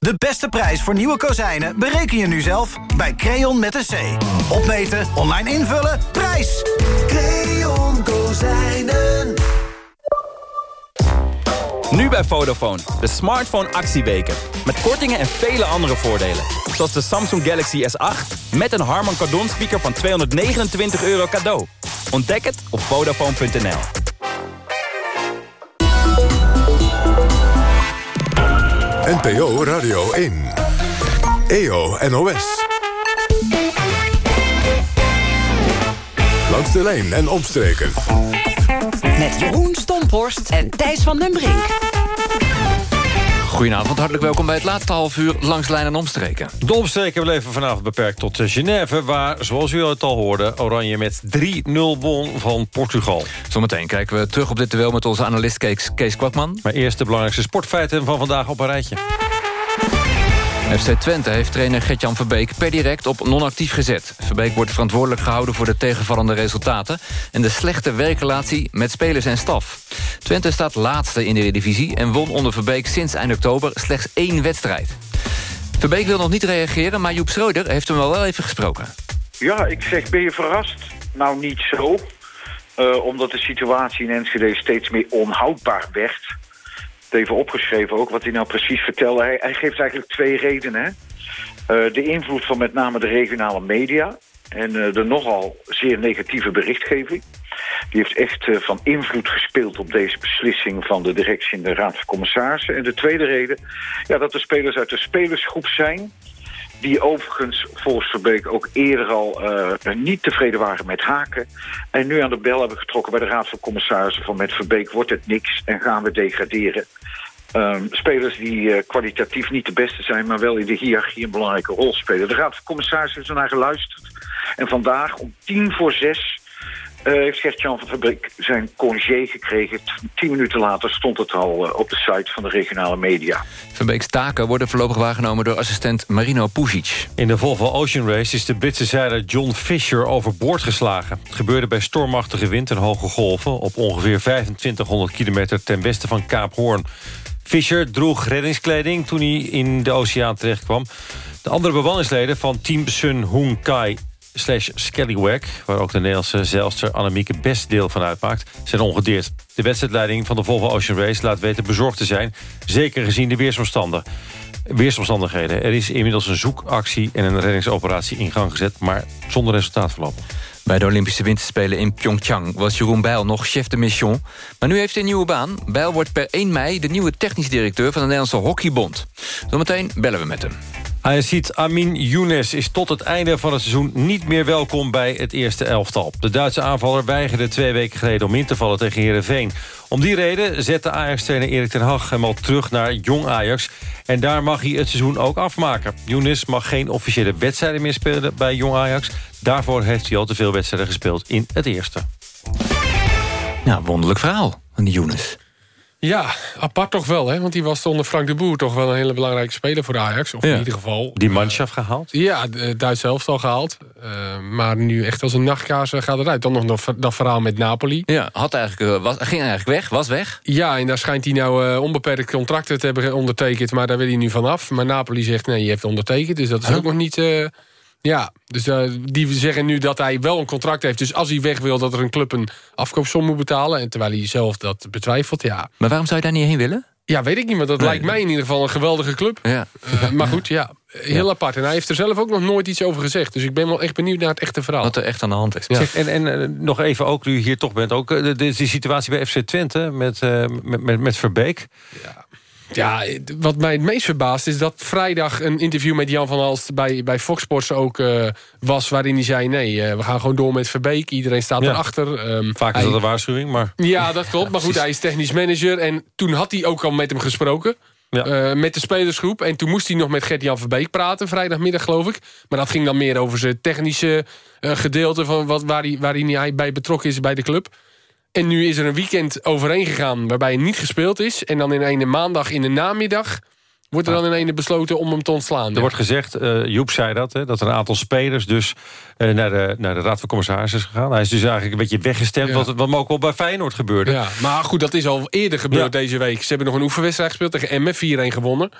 De beste prijs voor nieuwe kozijnen bereken je nu zelf bij Creon met een C. Opmeten, online invullen, prijs! Creon Kozijnen. Nu bij Vodafone, de smartphone actieweken. Met kortingen en vele andere voordelen. Zoals de Samsung Galaxy S8 met een Harman Kardon speaker van 229 euro cadeau. Ontdek het op Vodafone.nl. NPO Radio 1. EO NOS. Langs de lijn en omstreken. Met Jeroen Stomphorst en Thijs van den Brink. Goedenavond, hartelijk welkom bij het laatste half uur langs lijn en omstreken. De omstreken bleven vanavond beperkt tot eh, Genève... waar, zoals u het al hoorde, Oranje met 3-0 won van Portugal. Zometeen kijken we terug op dit duel met onze analist Kees, Kees Kwakman. Maar eerst de belangrijkste sportfeiten van vandaag op een rijtje. FC Twente heeft trainer Gertjan Verbeek per direct op non-actief gezet. Verbeek wordt verantwoordelijk gehouden voor de tegenvallende resultaten... en de slechte werkrelatie met spelers en staf. Twente staat laatste in de Eredivisie... en won onder Verbeek sinds eind oktober slechts één wedstrijd. Verbeek wil nog niet reageren, maar Joep Schreuder heeft hem wel, even gesproken. Ja, ik zeg, ben je verrast? Nou, niet zo. Uh, omdat de situatie in Enschede steeds meer onhoudbaar werd even opgeschreven ook, wat hij nou precies vertelde. Hij, hij geeft eigenlijk twee redenen. Uh, de invloed van met name de regionale media... en uh, de nogal zeer negatieve berichtgeving. Die heeft echt uh, van invloed gespeeld op deze beslissing... van de directie in de Raad van Commissarissen. En de tweede reden, ja, dat de spelers uit de spelersgroep zijn die overigens volgens Verbeek ook eerder al uh, niet tevreden waren met Haken. En nu aan de bel hebben getrokken bij de Raad van Commissarissen... van met Verbeek wordt het niks en gaan we degraderen. Um, spelers die uh, kwalitatief niet de beste zijn... maar wel in de hiërarchie een belangrijke rol spelen. De Raad van Commissarissen heeft ernaar geluisterd. En vandaag om tien voor zes uh, heeft Gert-Jan van Verbeek zijn congé gekregen. Tien minuten later stond het al uh, op de site van de regionale media. Verbeek's taken worden voorlopig waargenomen door assistent Marino Pusic. In de Volvo Ocean Race is de Britse zeiler John Fisher overboord geslagen. Het gebeurde bij stormachtige wind en hoge golven... op ongeveer 2500 kilometer ten westen van Kaap Hoorn. Fisher droeg reddingskleding toen hij in de oceaan terechtkwam. De andere bemanningsleden van team Sun Hoon Kai slash waar ook de Nederlandse zeilster Annemieke Best deel van uitmaakt... zijn ongedeerd. De wedstrijdleiding van de Volvo Ocean Race laat weten bezorgd te zijn... zeker gezien de weersomstanden. Weersomstandigheden. Er is inmiddels een zoekactie en een reddingsoperatie in gang gezet... maar zonder resultaat voorlopig. Bij de Olympische Winterspelen in Pyeongchang was Jeroen Bijl nog chef de mission. Maar nu heeft hij een nieuwe baan. Bijl wordt per 1 mei de nieuwe technisch directeur van de Nederlandse Hockeybond. Zometeen bellen we met hem. Ayacid Amin Younes is tot het einde van het seizoen niet meer welkom bij het eerste elftal. De Duitse aanvaller weigerde twee weken geleden om in te vallen tegen Heerenveen. Om die reden zette Ajax-trainer Erik ten Hag hem al terug naar Jong Ajax. En daar mag hij het seizoen ook afmaken. Younes mag geen officiële wedstrijden meer spelen bij Jong Ajax. Daarvoor heeft hij al te veel wedstrijden gespeeld in het eerste. Ja, wonderlijk verhaal van die Younes. Ja, apart toch wel, hè? Want die was onder Frank de Boer toch wel een hele belangrijke speler voor Ajax. Of in ieder geval. Die manschaft gehaald? Ja, de Duits zelf al gehaald. Uh, maar nu echt als een nachtkaars gaat eruit. Dan nog dat verhaal met Napoli. Ja, had eigenlijk, was, ging eigenlijk weg, was weg. Ja, en daar schijnt hij nou uh, onbeperkt contracten te hebben ondertekend. Maar daar wil hij nu vanaf. Maar Napoli zegt, nee, je hebt ondertekend. Dus dat is huh? ook nog niet... Ja, dus uh, die zeggen nu dat hij wel een contract heeft. Dus als hij weg wil, dat er een club een afkoopsom moet betalen. En terwijl hij zelf dat betwijfelt, ja. Maar waarom zou je daar niet heen willen? Ja, weet ik niet, maar dat nee. lijkt mij in ieder geval een geweldige club. Ja. Uh, maar goed, ja, heel ja. apart. En hij heeft er zelf ook nog nooit iets over gezegd. Dus ik ben wel echt benieuwd naar het echte verhaal. Wat er echt aan de hand is. Ja. Zeg, en en uh, nog even, ook nu je hier toch bent... ook de, de, de situatie bij FC Twente met, uh, met, met, met Verbeek. Ja. Ja, wat mij het meest verbaast is dat vrijdag een interview met Jan van Halst bij, bij Fox Sports ook uh, was... waarin hij zei, nee, uh, we gaan gewoon door met Verbeek. Iedereen staat ja. erachter. Um, Vaak is hij, dat een waarschuwing, maar... Ja, dat klopt. Maar goed, hij is technisch manager. En toen had hij ook al met hem gesproken. Ja. Uh, met de spelersgroep. En toen moest hij nog met Gert-Jan Verbeek praten. Vrijdagmiddag, geloof ik. Maar dat ging dan meer over zijn technische gedeelte... Van wat, waar, hij, waarin hij bij betrokken is bij de club. En nu is er een weekend overheen gegaan waarbij hij niet gespeeld is. En dan in een maandag in de namiddag wordt er dan in ene besloten om hem te ontslaan. Er wordt gezegd, uh, Joep zei dat, hè, dat er een aantal spelers dus uh, naar, de, naar de Raad van Commissarissen is gegaan. Hij is dus eigenlijk een beetje weggestemd, ja. wat, wat ook wel bij Feyenoord gebeurde. Ja, maar goed, dat is al eerder gebeurd ja. deze week. Ze hebben nog een oefenwedstrijd gespeeld tegen MF 4-1 gewonnen.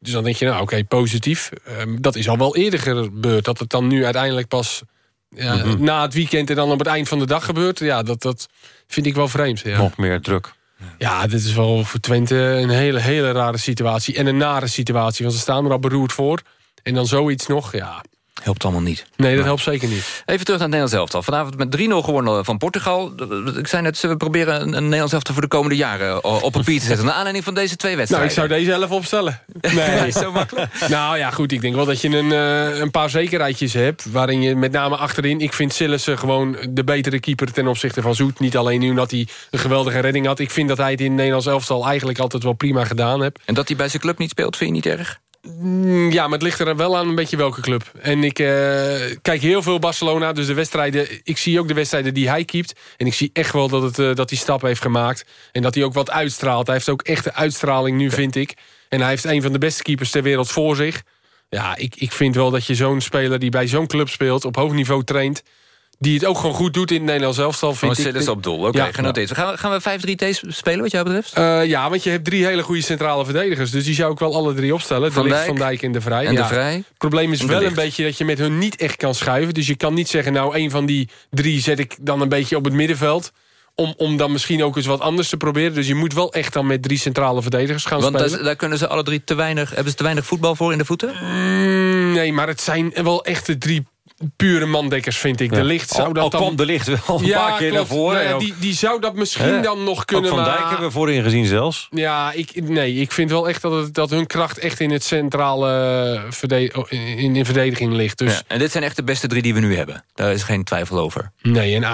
Dus dan denk je, nou oké, okay, positief. Um, dat is al wel eerder gebeurd. Dat het dan nu uiteindelijk pas ja, mm -hmm. na het weekend en dan op het eind van de dag gebeurt. Ja, dat, dat vind ik wel vreemd. Ja. Nog meer druk. Ja, dit is wel voor Twente een hele, hele rare situatie. En een nare situatie, want ze staan er al beroerd voor. En dan zoiets nog, ja... Helpt allemaal niet. Nee, dat helpt zeker niet. Even terug naar het Nederlands elftal. Vanavond met 3-0 gewonnen van Portugal. Ik zei net, we proberen een Nederlands elftal voor de komende jaren op papier te zetten. Naar aanleiding van deze twee wedstrijden. Nou, ik zou deze zelf opstellen. [LAUGHS] Nee, zo makkelijk. Nou ja, goed. Ik denk wel dat je een, uh, een paar zekerheidjes hebt. Waarin je met name achterin... Ik vind Sillissen gewoon de betere keeper ten opzichte van Zoet. Niet alleen nu omdat hij een geweldige redding had. Ik vind dat hij het in het Nederlands elftal eigenlijk altijd wel prima gedaan heeft. En dat hij bij zijn club niet speelt, vind je niet erg? Ja, maar het ligt er wel aan een beetje welke club. En ik uh, kijk heel veel Barcelona, dus de wedstrijden... ik zie ook de wedstrijden die hij keept. En ik zie echt wel dat, het, uh, dat hij stappen heeft gemaakt. En dat hij ook wat uitstraalt. Hij heeft ook echte uitstraling nu, vind ik. En hij heeft een van de beste keepers ter wereld voor zich. Ja, ik, ik vind wel dat je zo'n speler die bij zo'n club speelt... op hoog niveau traint die het ook gewoon goed doet in het Nederlands elftal. Vind ik. is op doel, oké, okay, ja, genoteerd. Gaan we, gaan we 5-3-T spelen wat jou betreft? Uh, ja, want je hebt drie hele goede centrale verdedigers. Dus die zou ik wel alle drie opstellen. Van, Dijk, van Dijk en De Vrij. En ja. De Vrij. Het probleem is wel een beetje dat je met hun niet echt kan schuiven. Dus je kan niet zeggen, nou, een van die drie zet ik dan een beetje op het middenveld. Om, om dan misschien ook eens wat anders te proberen. Dus je moet wel echt dan met drie centrale verdedigers gaan Want spelen. Want daar kunnen ze alle drie te weinig... Hebben ze te weinig voetbal voor in de voeten? Mm, nee, maar het zijn wel echt de drie pure mandekkers, vind ik. De licht zou dat al, dan... kwam de licht wel een ja, paar keer naar voren. Nou ja, die, die zou dat misschien He? dan nog kunnen... Ook Van Dijk maar... hebben we voorin gezien zelfs. Ja, ik, nee, ik vind wel echt dat, het, dat hun kracht echt in het centrale verde in, in verdediging ligt. Dus... Ja, en dit zijn echt de beste drie die we nu hebben. Daar is geen twijfel over. Nee, en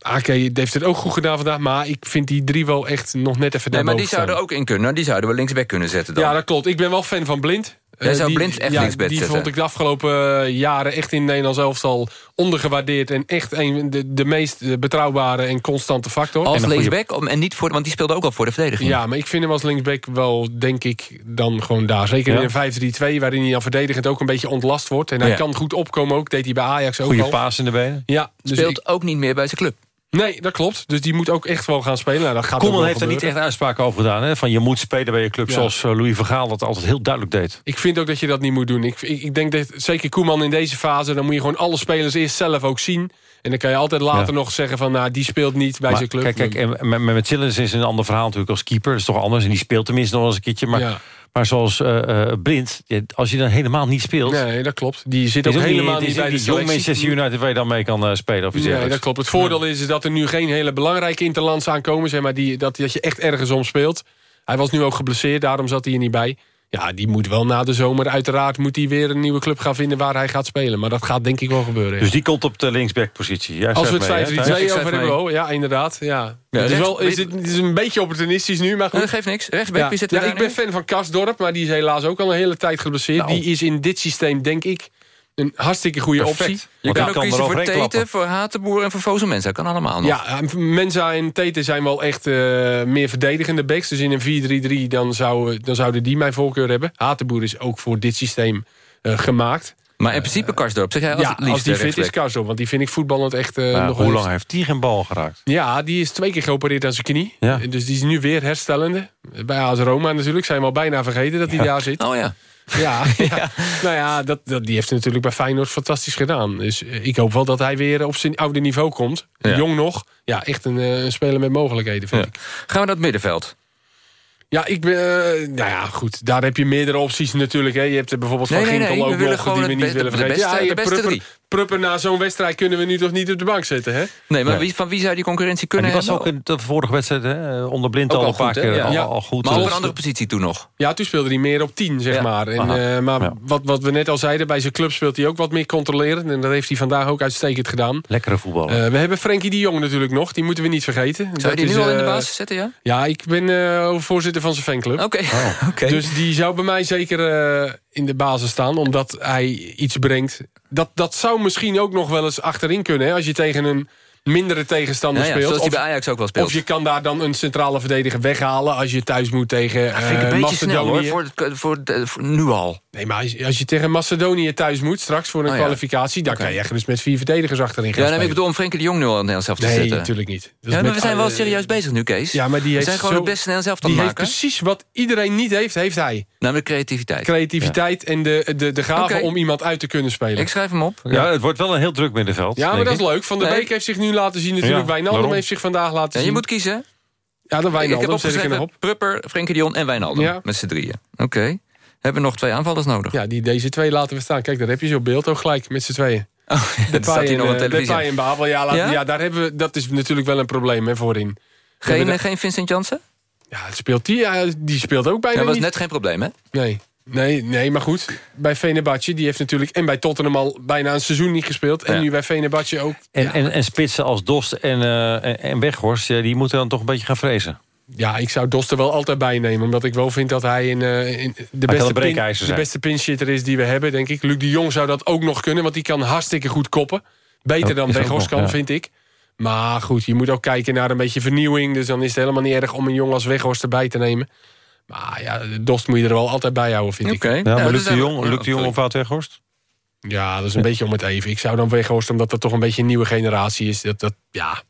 AK heeft het ook goed gedaan vandaag. Maar ik vind die drie wel echt nog net even Nee, maar die staan. zouden ook in kunnen. Die zouden we linksback kunnen zetten dan. Ja, dat klopt. Ik ben wel fan van Blind. Jij zou Blind echt ja, Die zetten. vond ik de afgelopen jaren echt in Nederlands elftal ondergewaardeerd. En echt een, de, de meest betrouwbare en constante factor. Als en linksback, om, en niet voor, want die speelde ook al voor de verdediging. Ja, maar ik vind hem als linksback wel, denk ik, dan gewoon daar. Zeker ja. in een 5-3-2, waarin hij dan verdedigend ook een beetje ontlast wordt. En hij ja. kan goed opkomen ook, deed hij bij Ajax ook Goeie al. paas in de benen. Ja, dus Speelt ik, ook niet meer bij zijn club. Nee, dat klopt. Dus die moet ook echt wel gaan spelen. Nou, dat gaat Koeman heeft er niet echt uitspraken over gedaan. Hè? Van je moet spelen bij je club ja. zoals Louis Vergaal dat altijd heel duidelijk deed. Ik vind ook dat je dat niet moet doen. Ik, ik, ik denk dat zeker Koeman in deze fase... dan moet je gewoon alle spelers eerst zelf ook zien. En dan kan je altijd later ja. nog zeggen van... nou, die speelt niet bij maar, zijn club. Kijk, kijk en met, met Sillens is een ander verhaal natuurlijk als keeper. Dat is toch anders. En die speelt tenminste nog eens een keertje. Maar, ja. Maar zoals eh, eh, Blind, als je dan helemaal niet speelt... Nee, dat klopt. Die zit ook helemaal niet, niet bij de selectie. Manchester United waar je dan mee kan eh, spelen. Of iets Nee, dat klopt. Het voordeel is dat er nu geen hele belangrijke interlands aankomen. Zeg maar, die, dat, dat je echt ergens om speelt. Hij was nu ook geblesseerd, daarom zat hij er niet bij. Ja, die moet wel na de zomer. Uiteraard moet hij weer een nieuwe club gaan vinden waar hij gaat spelen. Maar dat gaat denk ik wel gebeuren. ja. Dus die komt op de linksback-positie. Als we het schrijft mee, hè, 5-3-2 Thijs? over hebben, ja, inderdaad. Ja. Ja, het, is wel, is het, het is een beetje opportunistisch nu, maar goed. Dat geeft niks. Rechtsback, ja. ja, ik ben fan van Kasdorp, maar die is helaas ook al een hele tijd geblesseerd. Nou. Die is in dit systeem, denk ik, een hartstikke goede Perfect. optie. Je kan ook kiezen voor Teten, voor Hatenboer en voor. Dat kan allemaal nog. Ja, eh, Mensa en Tete zijn wel echt eh, meer verdedigende backs. Dus in een 4-3-3 dan, zou, dan zouden die mijn voorkeur hebben. Hatenboer is ook voor dit systeem eh, gemaakt. Maar in principe Karsdorp, zeg jij als ja, als die fit is. Karsdorp. Want die vind ik voetballend echt eh, Ja, nog hoe lang heeft die geen bal geraakt? Ja, die is twee keer geopereerd aan zijn knie. Ja. Dus die is nu weer herstellende. Bij AS Roma natuurlijk. Zijn we al bijna vergeten dat hij daar zit. Oh ja. [LAUGHS] [LAUGHS] Ja, ja. nou ja, dat, dat, die heeft het natuurlijk bij Feyenoord fantastisch gedaan. Dus eh, ik hoop wel dat hij weer op zijn oude niveau komt. Ja. Jong nog. Ja, echt een, eh, een speler met mogelijkheden, vind Ja. ik. Gaan we naar het middenveld? Ja, ik ben... eh, nou ja, goed. Daar heb je meerdere opties natuurlijk. Hè. Je hebt er bijvoorbeeld Nee, Van nee, Ginkel nee, ook nog, die we niet willen de vergeten. beste- ja, de beste drie. Prupper na zo'n wedstrijd kunnen we nu toch niet op de bank zetten, hè? Nee, maar Nee. Wie, van wie zou die concurrentie En kunnen die was hebben? ook in de vorige wedstrijd hè, onder Blind al al een paar goed, keer Ja. al, goed. Maar op Dus- een andere positie toen nog. Ja, toen speelde hij meer op 10, zeg Ja. maar. En, eh, maar Ja. wat, wat we net al zeiden, bij zijn club speelt hij ook wat meer controlerend. En dat heeft hij vandaag ook uitstekend gedaan. Lekkere voetbal. Eh, we hebben Frenkie de Jong natuurlijk nog. Die moeten we niet vergeten. Zou je die is, nu al in de eh, basis zetten, ja? Ja, ik ben eh, voorzitter van zijn fanclub. Oké. [LAUGHS] Oké. Dus die zou bij mij zeker eh, in de basis staan. Omdat hij iets brengt. Dat, dat zou misschien ook nog wel eens achterin kunnen. Hè, als je tegen een mindere tegenstander ja, speelt. zoals die Of- bij Ajax ook wel speelt. Of je kan daar dan een centrale verdediger weghalen... als je thuis moet tegen vind ik eh, een beetje snel hoor, voor, voor nu al. Nee, maar als, je tegen Macedonië thuis moet... straks voor een Oh ja. kwalificatie... dan kan je echt dus met vier verdedigers achterin gaan Ja, nee, maar ik bedoel om Frenkie de Jong nu al in Nederland zelf te Nee, zetten. natuurlijk niet. Ja, maar we zijn wel serieus bezig nu, Kees. Ja, maar die we heeft zijn gewoon zo- het beste Nederlands zelf te Die heeft maken. precies wat iedereen niet heeft, heeft hij. Namelijk creativiteit. Creativiteit en de, de, de gave om iemand uit te kunnen spelen. Ik schrijf hem op. ja, het wordt wel een heel druk middenveld. Ja, maar dat is leuk. Van der Nee. Beek heeft zich nu laten zien natuurlijk. Ja, Wijnaldum waarom? heeft zich vandaag laten Ja, zien. je moet kiezen. Ja, dan heb Wijnaldum ik nog opgeschreven op. Prupper, Frenkie de Jong en Wijnaldum. Ja. Met z'n drieën. Oké. Hebben we nog twee aanvallers nodig? Ja, die, deze twee laten we staan. Kijk, daar heb je ze op beeld ook gelijk met z'n tweeën. Oh, [LAUGHS] dan staat hier en, nog op eh, televisie. Depay en Babel. Ja, laat- Ja? ja? daar hebben we, dat is natuurlijk wel een probleem hè, voorin. Geen, eh, geen Vincent Jansen? Ja, speelt die, ja, die speelt ook bijna Dat was niet. net geen probleem, hè? Nee. Nee, nee, maar goed. Bij Fenerbahce, die heeft natuurlijk... en bij Tottenham al bijna een seizoen niet gespeeld. En Ja. nu bij Fenerbahce ook. En, en, en spitsen als Dost en, eh, en- Weghorst... ja, die moeten dan toch een beetje gaan vrezen. Ja, ik zou Dost er wel altijd bij nemen. Omdat ik wel vind dat hij in, eh, in de, beste pin, de zijn. beste pinshitter is die we hebben, denk ik. Luc de Jong zou dat ook nog kunnen, want die kan hartstikke goed koppen. Beter dan Weghorst kan, ja. vind ik. Maar goed, je moet ook kijken naar een beetje vernieuwing. Dus dan is het helemaal niet erg om een jong als Weghorst erbij te nemen. Maar ja, Dost moet je er wel altijd bij houden, vind ik. Ja, maar dus Luc de Jong, Luc de Jong of Wout Weghorst? Ja, dat is een beetje om het even. Ik zou dan Weghorst, omdat dat toch een beetje een nieuwe generatie is. Dat, dat, ja...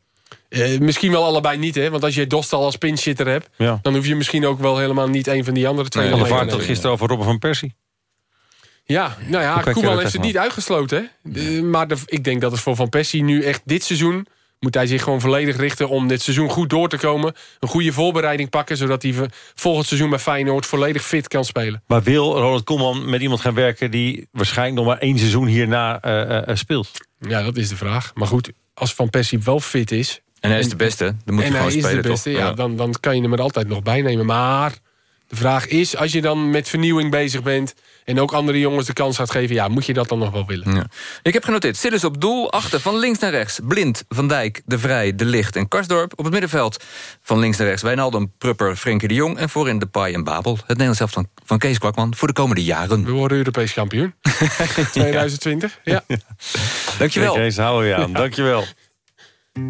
Eh, misschien wel allebei niet, hè? Want als je Dost al als pinshitter hebt... Ja. dan hoef je misschien ook wel helemaal niet een van die andere twee... Te Vaart had nemen. gisteren over Robben van Persie. Ja, nou ja, Koeman heeft het niet uitgesloten. Hè? Maar de- ik denk dat het voor Van Persie nu echt dit seizoen... moet hij zich gewoon volledig richten om dit seizoen goed door te komen. Een goede voorbereiding pakken... zodat hij volgend seizoen bij Feyenoord volledig fit kan spelen. Maar wil Ronald Koeman met iemand gaan werken... die waarschijnlijk nog maar één seizoen hierna eh, eh, speelt? Ja, dat is de vraag. Maar goed, als Van Persie wel fit is... En hij is de beste. Dan moet en hij hij gewoon is spelen, de beste, toch? ja, Dan, dan kan je hem er altijd nog bij nemen. Maar de vraag is, als je dan met vernieuwing bezig bent... en ook andere jongens de kans gaat geven... ja, moet je dat dan nog wel willen? Ja. Ik heb genoteerd. Sillis op doel, achter van links naar rechts. Blind, Van Dijk, De Vrij, De Licht en Karsdorp. Op het middenveld van links naar rechts Wijnaldum, Prupper, Frenkie de Jong... en voorin De Pai en Babel. Het Nederlands zelf van, van Kees Kwakman voor de komende jaren. We worden Europees kampioen. [LAUGHS] 2020, ja. Dankjewel. Kijk, Kees, hou je aan. Dankjewel. Are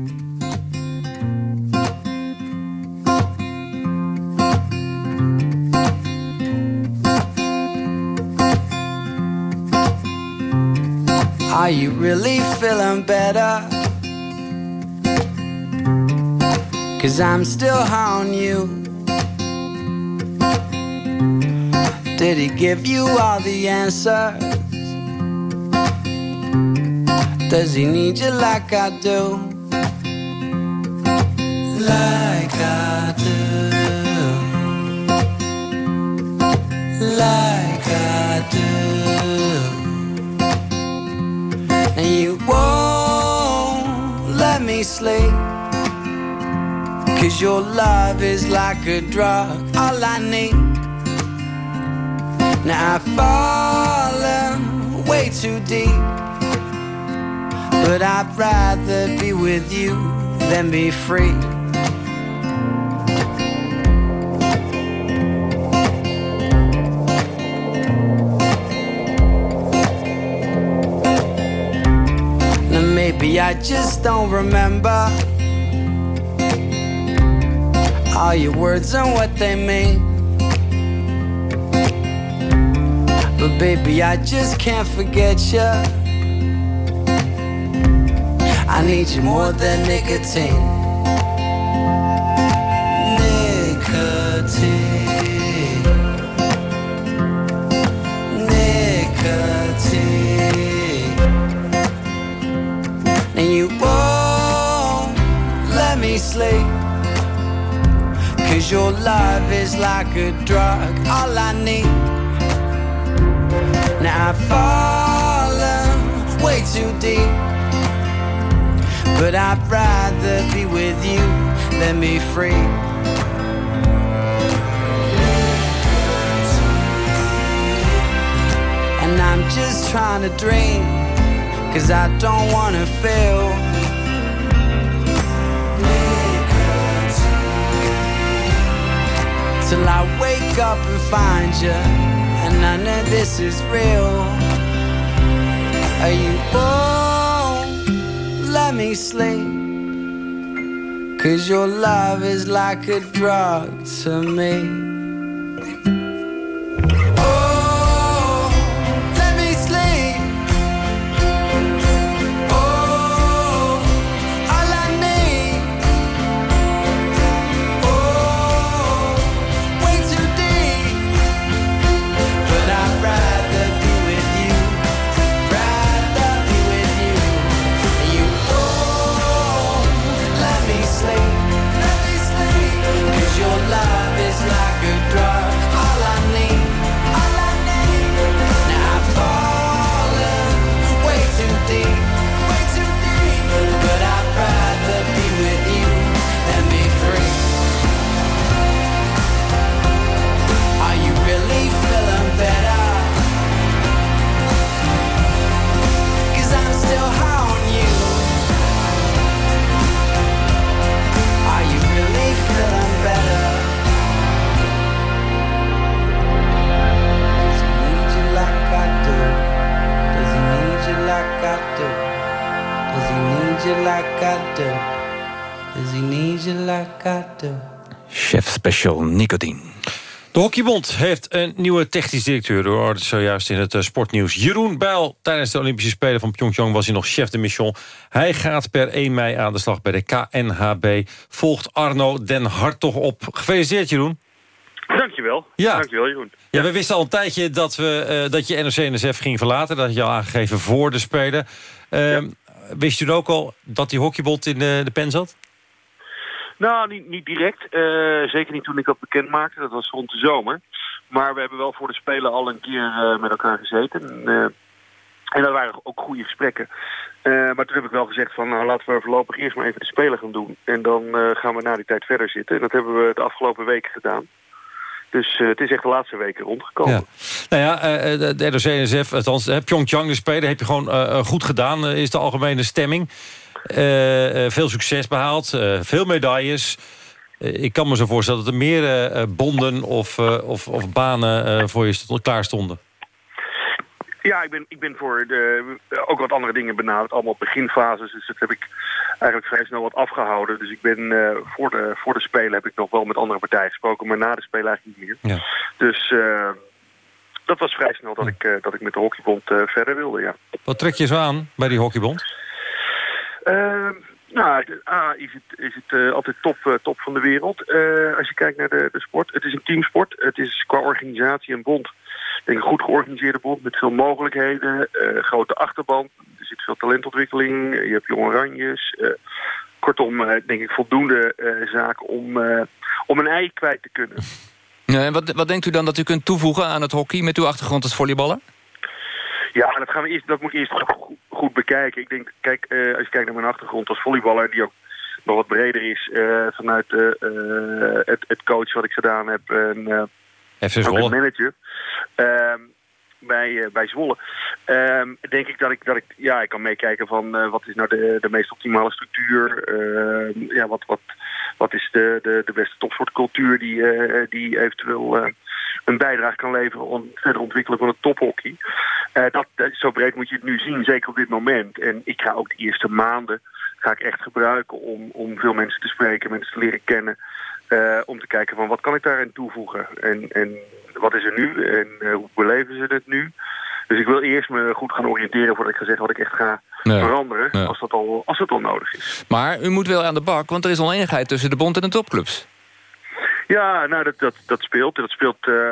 you really feeling better? Cause I'm still on you. Did he give you all the answers? Does he need you like I do? Like I do. like I do. And you won't let me sleep. Cause your love is like a drug, all I need. Now I've fallen way too deep. But I'd rather be with you than be free. I just don't remember all your words and what they mean. But baby, I just can't forget you. I need you more than nicotine. Sleep. Cause your love is like a drug, all I need. Now I've fallen way too deep. But I'd rather be with you than be free. And I'm just trying to dream, cause I don't wanna feel. Till I wake up and find you, and none of this is real. Are you won't let me sleep? Cause your love is like a drug to me. Hockeybond heeft een nieuwe technisch directeur. Hoorde het zojuist in het eh, sportnieuws. Jeroen Bijl, tijdens de Olympische Spelen van Pyeongchang... was hij nog chef de mission. Hij gaat per 1 mei aan de slag bij de KNHB. Volgt Arno den Hartog op. Gefeliciteerd, Jeroen. Dankjewel. Ja. Dankjewel, Jeroen. Ja, we wisten al een tijdje dat, we, eh, dat je NOC-NSF ging verlaten. Dat had je al aangegeven voor de Spelen. Ehm, Wist u ook al dat die Hockeybond in de, de pen zat? Nou, niet, direct. Eh, zeker niet toen ik dat bekend maakte. Dat was rond de zomer. Maar we hebben wel voor de Spelen al een keer eh, met elkaar gezeten. Eh, en dat waren ook goede gesprekken. Maar toen heb ik wel gezegd van nou, laten we voorlopig eerst maar even de Spelen gaan doen. En dan gaan we na die tijd verder zitten. En dat hebben we de afgelopen weken gedaan. Dus het is echt de laatste weken rondgekomen. Ja. Nou ja, de, NOC-NSF, althans Pyeongchang de Spelen... heb je gewoon goed gedaan, is de algemene stemming. Eh, eh, veel succes behaald, eh, veel medailles. Ik kan me zo voorstellen dat er meer bonden of, of, of banen voor je klaar stonden. Ja, ik ben, ik ben voor de, ook wat andere dingen benaderd. Allemaal beginfases. Dus dat heb ik eigenlijk vrij snel wat afgehouden. Dus ik ben voor, de, voor de Spelen heb ik nog wel met andere partijen gesproken. Maar na de Spelen eigenlijk niet meer. Ja. Dus dat was vrij snel dat ik, dat ik met de hockeybond verder wilde, ja. Wat trek je zo aan bij die hockeybond? Eh, nou, A, is het, is het eh, altijd top, eh, top van de wereld. Eh, als je kijkt naar de, de sport. Het is een teamsport. Het is qua organisatie een bond. Denk een goed georganiseerde bond met veel mogelijkheden. grote achterban. Er zit veel talentontwikkeling. Je hebt jonge oranjes. eh, kortom, denk ik voldoende zaken om, om een ei kwijt te kunnen. Nee, wat, wat denkt u dan dat u kunt toevoegen aan het hockey... met uw achtergrond als volleyballer? Ja, dat, gaan we eerst, dat moet eerst goed, goed bekijken. Ik denk, kijk, eh, als je kijkt naar mijn achtergrond als volleyballer... die ook nog wat breder is eh, vanuit eh, het, het coach wat ik gedaan heb... en Zwolle. als manager ehm, bij, bij Zwolle. Ehm, denk ik dat ik, dat ik, ja, ik kan meekijken van wat is nou de, de meest optimale structuur. Ehm, ja, wat, wat, wat is de, de, de beste topsportcultuur die, die eventueel een bijdrage kan leveren om het verder ontwikkelen van het tophockey. Eh, dat, dat- zo breed moet je het nu zien, zeker op dit moment. En ik ga ook de eerste maanden ga ik echt gebruiken om, om veel mensen te spreken, mensen te leren kennen. eh, om te kijken van wat kan ik daarin toevoegen. En, en wat is er nu en eh, hoe beleven ze het nu. Dus ik wil eerst me goed gaan oriënteren voordat ik ga zeggen wat ik echt ga veranderen. Als, dat al, als het al nodig is. Maar u moet wel aan de bak, want er is oneenigheid tussen de bond en de topclubs. Ja, nou, dat, dat, dat speelt. Dat speelt eh,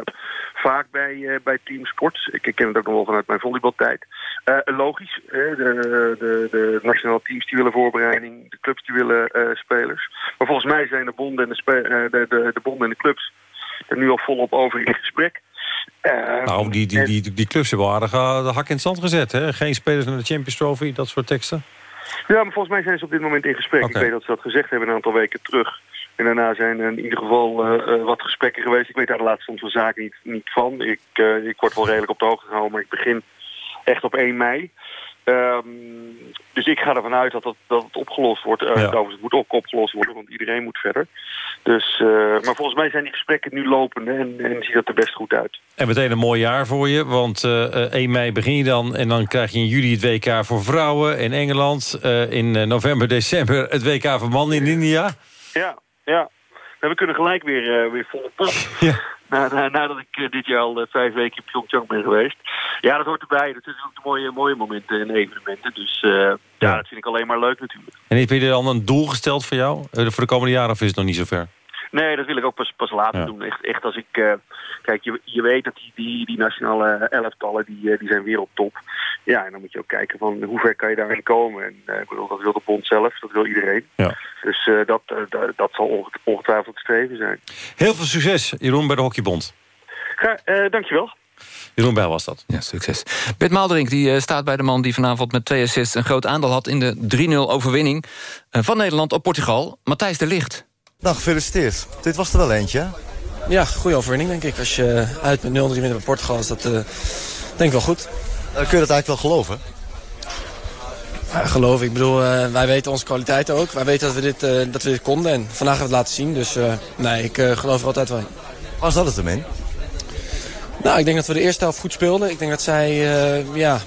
vaak bij, eh, bij teamsport. Ik, ik ken het ook nog wel vanuit mijn volleybaltijd. Eh, logisch, de, de, de nationale teams die willen voorbereiding, de clubs die willen spelers. Maar volgens mij zijn de bonden en de, spe- de, de, de bonden en de clubs er nu al volop over in gesprek. Nou, die, die, die, die clubs hebben aardig de hak in het zand gezet. Hè? Geen spelers naar de Champions Trophy, dat soort teksten. Ja, maar volgens mij zijn ze op dit moment in gesprek. Ik weet dat ze dat gezegd hebben een aantal weken terug. En daarna zijn er in ieder geval eh, eh, wat gesprekken geweest. Ik weet daar de laatste stand van zaken niet, niet van. Ik, eh, ik word wel redelijk op de hoogte gehouden, maar ik begin echt op 1 mei. Ehm, dus ik ga ervan uit dat, dat, dat het opgelost wordt. Ja. Overigens, het moet ook opgelost worden, want iedereen moet verder. Dus, maar volgens mij zijn die gesprekken nu lopende en, en ziet dat er best goed uit. En meteen een mooi jaar voor je, want eh, eh, 1 mei begin je dan... en dan krijg je in juli het WK voor vrouwen in Engeland. in november, december het WK voor mannen in India. Ja, ja. Nou, we kunnen gelijk weer, uh, weer volle. [LAUGHS] Ja. Na, na, nadat ik uh, dit jaar al uh, vijf weken in Pyeongchang ben geweest. Ja, dat hoort erbij. Dat zijn ook de mooie, mooie momenten en evenementen. Dus ja. ja, dat vind ik alleen maar leuk natuurlijk. En heb je er dan een doel gesteld voor jou? Voor de komende jaren of is het nog niet zo ver? Nee, dat wil ik ook pas, pas later ja. doen. Echt, echt als ik... Uh, kijk, je, je weet dat die, die, die nationale elftallen, die, uh, die zijn wereldtop. Ja, en dan moet je ook kijken van hoe ver kan je daarin komen. En uh, ik bedoel, dat wil de bond zelf, dat wil iedereen. Ja. Dus dat, dat, dat zal ongetwijfeld streven zijn. Heel veel succes, Jeroen, bij de Hockeybond. Ga, dankjewel. Jeroen Bijl was dat. Ja, succes. Bert Maalderink die, uh, staat bij de man die vanavond met twee assists... een groot aandeel had in de 3-0 overwinning van Nederland op Portugal. Matthijs de Licht. Nou, gefeliciteerd. Dit was er wel eentje? Ja, goede overwinning, denk ik. Als je uit met 0-3 wint bij Portugal is dat uh, denk ik wel goed. kun je dat eigenlijk wel geloven? Ja, geloof ik. Ik bedoel, uh, wij weten onze kwaliteiten ook. Wij weten dat we dit, uh, dat we dit konden en vandaag hebben we het laten zien. Dus uh, nee, ik geloof er altijd wel in. Waar zat het hem in? Nou, ik denk dat we de eerste helft goed speelden. Ik denk dat zij ja,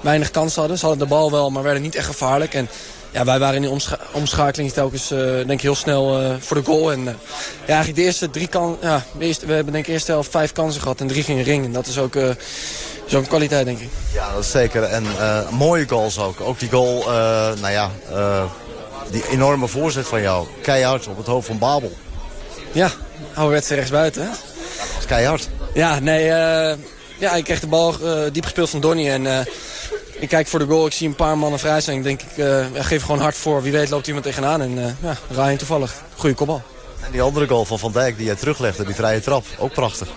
weinig kans hadden. Ze hadden de bal wel, maar werden niet echt gevaarlijk. En ja, wij waren in die omscha omschakeling telkens denk ik heel snel voor de goal. En ja, eigenlijk de eerste drie kan, ja, de eerste, we hebben denk ik de eerste helft vijf kansen gehad en drie gingen ring. En dat is ook is een kwaliteit, denk ik. Ja, dat is zeker. En mooie goals ook. Ook die goal, nou ja, die enorme voorzet van jou. Keihard op het hoofd van Babel. Ja, ouderwetse rechtsbuiten. Hè? Ja, dat was keihard. Ja, nee, ja, ik kreeg de bal diep gespeeld van Donny. En ik kijk voor de goal, ik zie een paar mannen vrij zijn. Ik denk, ik ja, geef gewoon hard voor. Wie weet loopt iemand tegenaan. En ja, Ryan toevallig. Goeie kopbal. En die andere goal van Van Dijk die jij teruglegde, die vrije trap. Ook prachtig.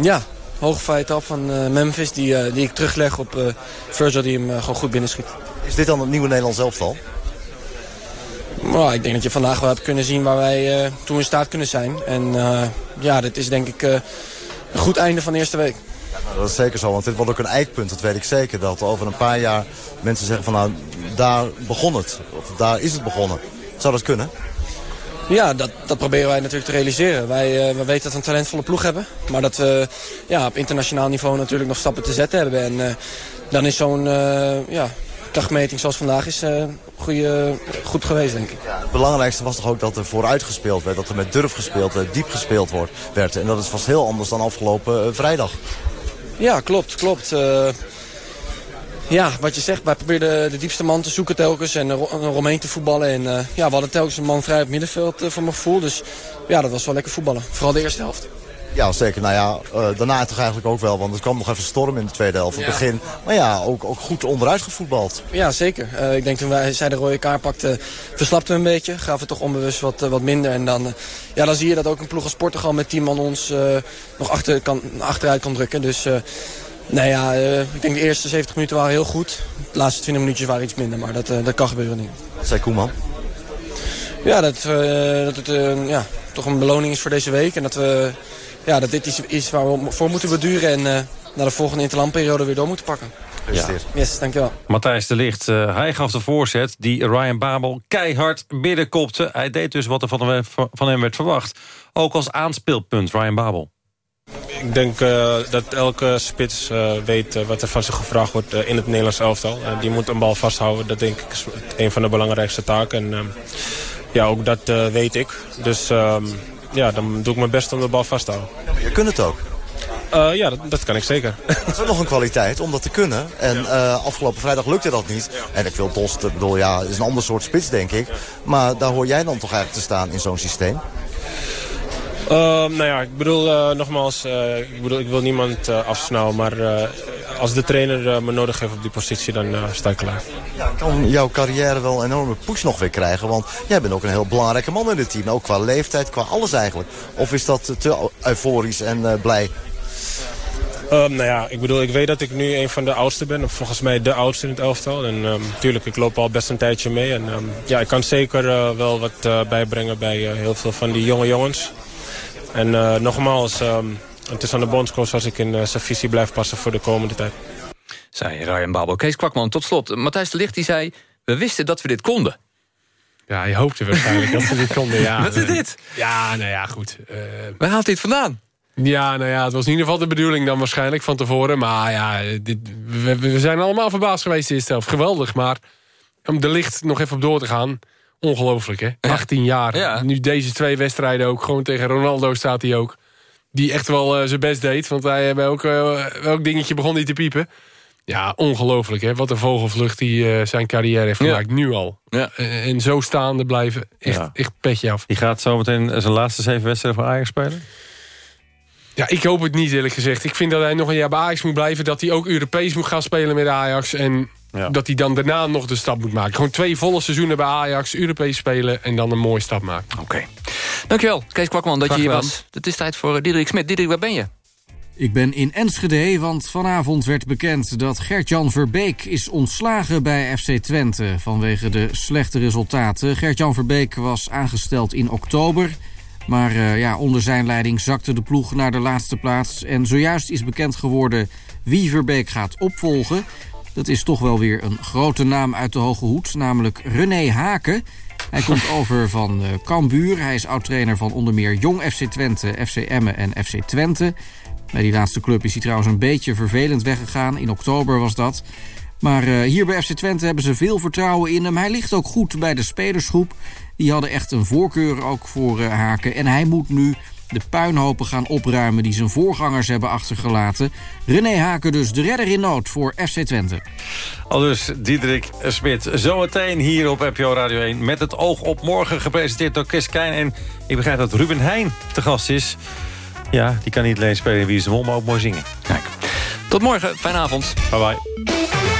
Ja, hoge vrije trap van uh, Memphis die, uh, die ik terugleg op uh, Virgil die hem gewoon goed binnenschiet. Is dit dan het nieuwe Nederlands elftal? Nou, ik denk dat je vandaag wel hebt kunnen zien waar wij toe in staat kunnen zijn. En ja, dit is denk ik een goed einde van de eerste week. Ja, nou, dat is zeker zo, want dit wordt ook een eikpunt, dat weet ik zeker. Dat over een paar jaar mensen zeggen van nou, daar begon het. Of daar is het begonnen. Zou dat kunnen? Ja, dat, dat proberen wij natuurlijk te realiseren. Wij, uh, we weten dat we een talentvolle ploeg hebben. Maar dat we ja, op internationaal niveau natuurlijk nog stappen te zetten hebben. En uh, dan is zo'n uh, ja, krachtmeting zoals vandaag is, goed geweest, denk ik. Ja, het belangrijkste was toch ook dat er vooruit gespeeld werd. Dat er met durf gespeeld werd, diep gespeeld wordt, werd. En dat is vast heel anders dan afgelopen vrijdag. Ja, klopt, klopt. Ja, wat je zegt, wij probeerden de diepste man te zoeken telkens en eromheen te voetballen. En uh, ja, we hadden telkens een man vrij op middenveld uh, voor mijn gevoel. Dus ja, dat was wel lekker voetballen. Vooral de eerste helft. Ja, zeker. Nou ja, eh, daarna toch eigenlijk ook wel. Want er kwam nog even storm in de tweede helft. In het begin. Maar ja, ook, ook goed onderuit gevoetbald. Ja, zeker. Eh, ik denk toen wij, zij de rode kaart pakte, verslapten we een beetje. Gaven toch onbewust wat, eh, wat minder. En dan, ja, dan zie je dat ook een ploeg als Portugal met 10 man ons nog achter, kan, achteruit kan drukken. Dus nou ja, ik denk de eerste 70 minuten waren heel goed. De laatste 20 minuutjes waren iets minder. Maar dat, dat kan gebeuren niet. Wat zei Koeman? Ja, dat, dat het ja, toch een beloning is voor deze week. En dat, we, ja, dat dit iets is waar we voor moeten beduren. En eh, naar de volgende interlandperiode weer door moeten pakken. Gefeliciteerd. Yes, dankjewel. Matthijs de Licht, eh, hij gaf de voorzet die Ryan Babel keihard binnenkopte. Hij deed dus wat er van hem, van hem werd verwacht. Ook als aanspeelpunt, Ryan Babel. Ik denk eh, dat elke spits eh, weet wat er van zich gevraagd wordt in het Nederlands elftal. Die moet een bal vasthouden. Dat denk ik is een van de belangrijkste taken. En ehm, ja, ook dat eh, weet ik. Dus ehm, ja, dan doe ik mijn best om de bal vast te houden. Je kunt het ook. Eh, ja, dat, dat kan ik zeker. [LAUGHS] Het is ook nog een kwaliteit om dat te kunnen. En eh, afgelopen vrijdag lukte dat niet. En ik wil Dost, ik bedoel, ja, is een ander soort spits, denk ik. Maar daar hoor jij dan toch eigenlijk te staan in zo'n systeem? Ehm, nou ja, ik bedoel eh, nogmaals, ik, bedoel, ik wil niemand afsnauwen. Maar als de trainer eh, me nodig heeft op die positie, dan eh, sta ik klaar. Kan jouw carrière wel een enorme push nog weer krijgen? Want jij bent ook een heel belangrijke man in het team. Ook qua leeftijd, qua alles eigenlijk. Of is dat te euforisch en eh, blij? Ehm, nou ja, ik bedoel, ik weet dat ik nu een van de oudsten ben. Of volgens mij de oudste in het elftal. En natuurlijk, ik loop al best een tijdje mee. En ehm, ja, ik kan zeker wel wat bijbrengen bij heel veel van die jonge jongens. En nogmaals, ehm, het is aan de bondscoach als ik in eh, zijn visie blijf passen voor de komende tijd. Zei Ryan Babel. Kees Kwakman, tot slot. Matthijs de Licht die zei... we wisten dat we dit konden. Ja, je hoopte waarschijnlijk dat ze dit konden. Ja, [LAUGHS] Wat is dit? Ja, nou ja, goed. Eh, Waar haalt het vandaan? Ja, nou ja, het was in ieder geval de bedoeling dan waarschijnlijk van tevoren. Maar ja, dit, we, we zijn allemaal verbaasd geweest in de zelf. Geweldig, maar om de licht nog even op door te gaan... Ongelooflijk, hè? 18 jaar. Nu deze twee wedstrijden ook. Gewoon tegen Ronaldo staat hij ook. Die echt wel eh, zijn best deed. Want hij bij elk, eh, elk dingetje begon hij te piepen. Ja, ongelooflijk, hè? Wat een vogelvlucht die eh, zijn carrière heeft gemaakt. Nu al. Ja. En zo staande blijven. Echt, Ja. echt petje af. Die gaat zometeen zijn laatste zeven wedstrijden voor Ajax spelen? Ja, ik hoop het niet eerlijk gezegd. Ik vind dat hij nog een jaar bij Ajax moet blijven. Dat hij ook Europees moet gaan spelen met Ajax. En dat hij dan daarna nog de stap moet maken. Gewoon twee volle seizoenen bij Ajax. Europees spelen en dan een mooie stap maken. Oké. Dankjewel, Kees Kwakman, dat je hier gedaan. was. Het is tijd voor eh, Diederik Smit. Diederik, waar ben je? Ik ben in Enschede, want vanavond werd bekend dat Gert-Jan Verbeek is ontslagen bij FC Twente vanwege de slechte resultaten. Gert-Jan Verbeek was aangesteld in oktober, maar eh, ja, onder zijn leiding zakte de ploeg naar de laatste plaats. En zojuist is bekend geworden wie Verbeek gaat opvolgen. Dat is toch wel weer een grote naam uit de hoge hoed, namelijk René Haken. Hij komt [LAUGHS] over van eh Cambuur. Hij is oud-trainer van onder meer Jong FC Twente, FC Emmen en FC Twente. Bij die laatste club is hij trouwens een beetje vervelend weggegaan. In oktober was dat. Maar eh, hier bij FC Twente hebben ze veel vertrouwen in hem. Hij ligt ook goed bij de spelersgroep. Die hadden echt een voorkeur ook voor eh, Haken. En hij moet nu de puinhopen gaan opruimen die zijn voorgangers hebben achtergelaten. René Haken dus de redder in nood voor FC Twente. Al dus Diederik Smit. Zometeen hier op NPO Radio 1 met het oog op morgen. Gepresenteerd door Chris Keijn. En ik begrijp dat Ruben Heijn te gast is. Ja, die kan niet alleen spelen in Wie is de Mol, maar ook mooi zingen. Kijk. Tot morgen. Fijne avond. Bye bye.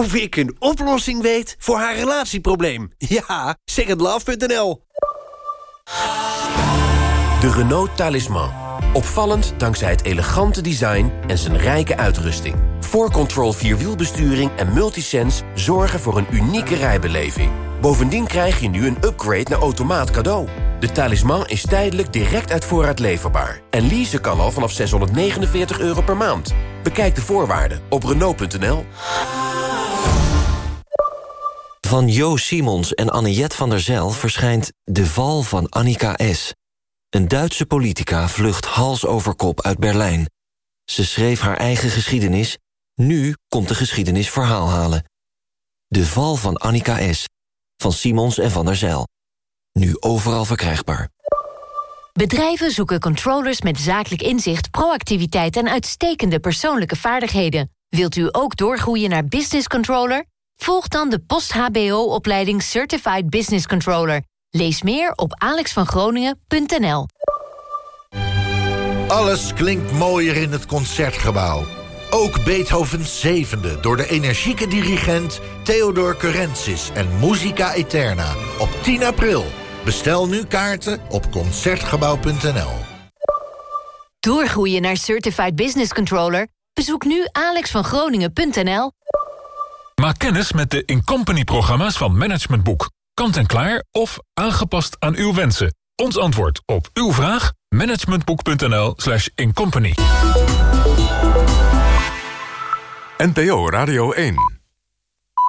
Of ik een oplossing weet voor haar relatieprobleem. [LAUGHS] Ja, secondlove.nl. De Renault Talisman. Opvallend dankzij het elegante design en zijn rijke uitrusting. 4Control Vierwielbesturing en Multisense zorgen voor een unieke rijbeleving. Bovendien krijg je nu een upgrade naar automaat cadeau. De talisman is tijdelijk direct uit voorraad leverbaar. En leasen kan al vanaf 649 euro per maand. Bekijk de voorwaarden op Renault.nl. Van Jo Simons en Anniette van der Zijl verschijnt De Val van Annika S. Een Duitse politica vlucht hals over kop uit Berlijn. Ze schreef haar eigen geschiedenis. Nu komt de geschiedenis verhaal halen. De Val van Annika S. Van Simons en van der Zijl. Nu overal verkrijgbaar. Bedrijven zoeken controllers met zakelijk inzicht, proactiviteit en uitstekende persoonlijke vaardigheden. Wilt u ook doorgroeien naar business controller? Volg dan de post-HBO-opleiding Certified Business Controller. Lees meer op alexvangroningen.nl. Alles klinkt mooier in het Concertgebouw. Ook Beethovens zevende door de energieke dirigent Theodor Curensis en Musica Eterna op 10 april. Bestel nu kaarten op Concertgebouw.nl. Doorgroeien naar Certified Business Controller? Bezoek nu alexvangroningen.nl. Maak kennis met de Incompany-programma's van Management Boek. Kant en klaar of aangepast aan uw wensen. Ons antwoord op uw vraag? managementboek.nl slash incompany. NPO Radio 1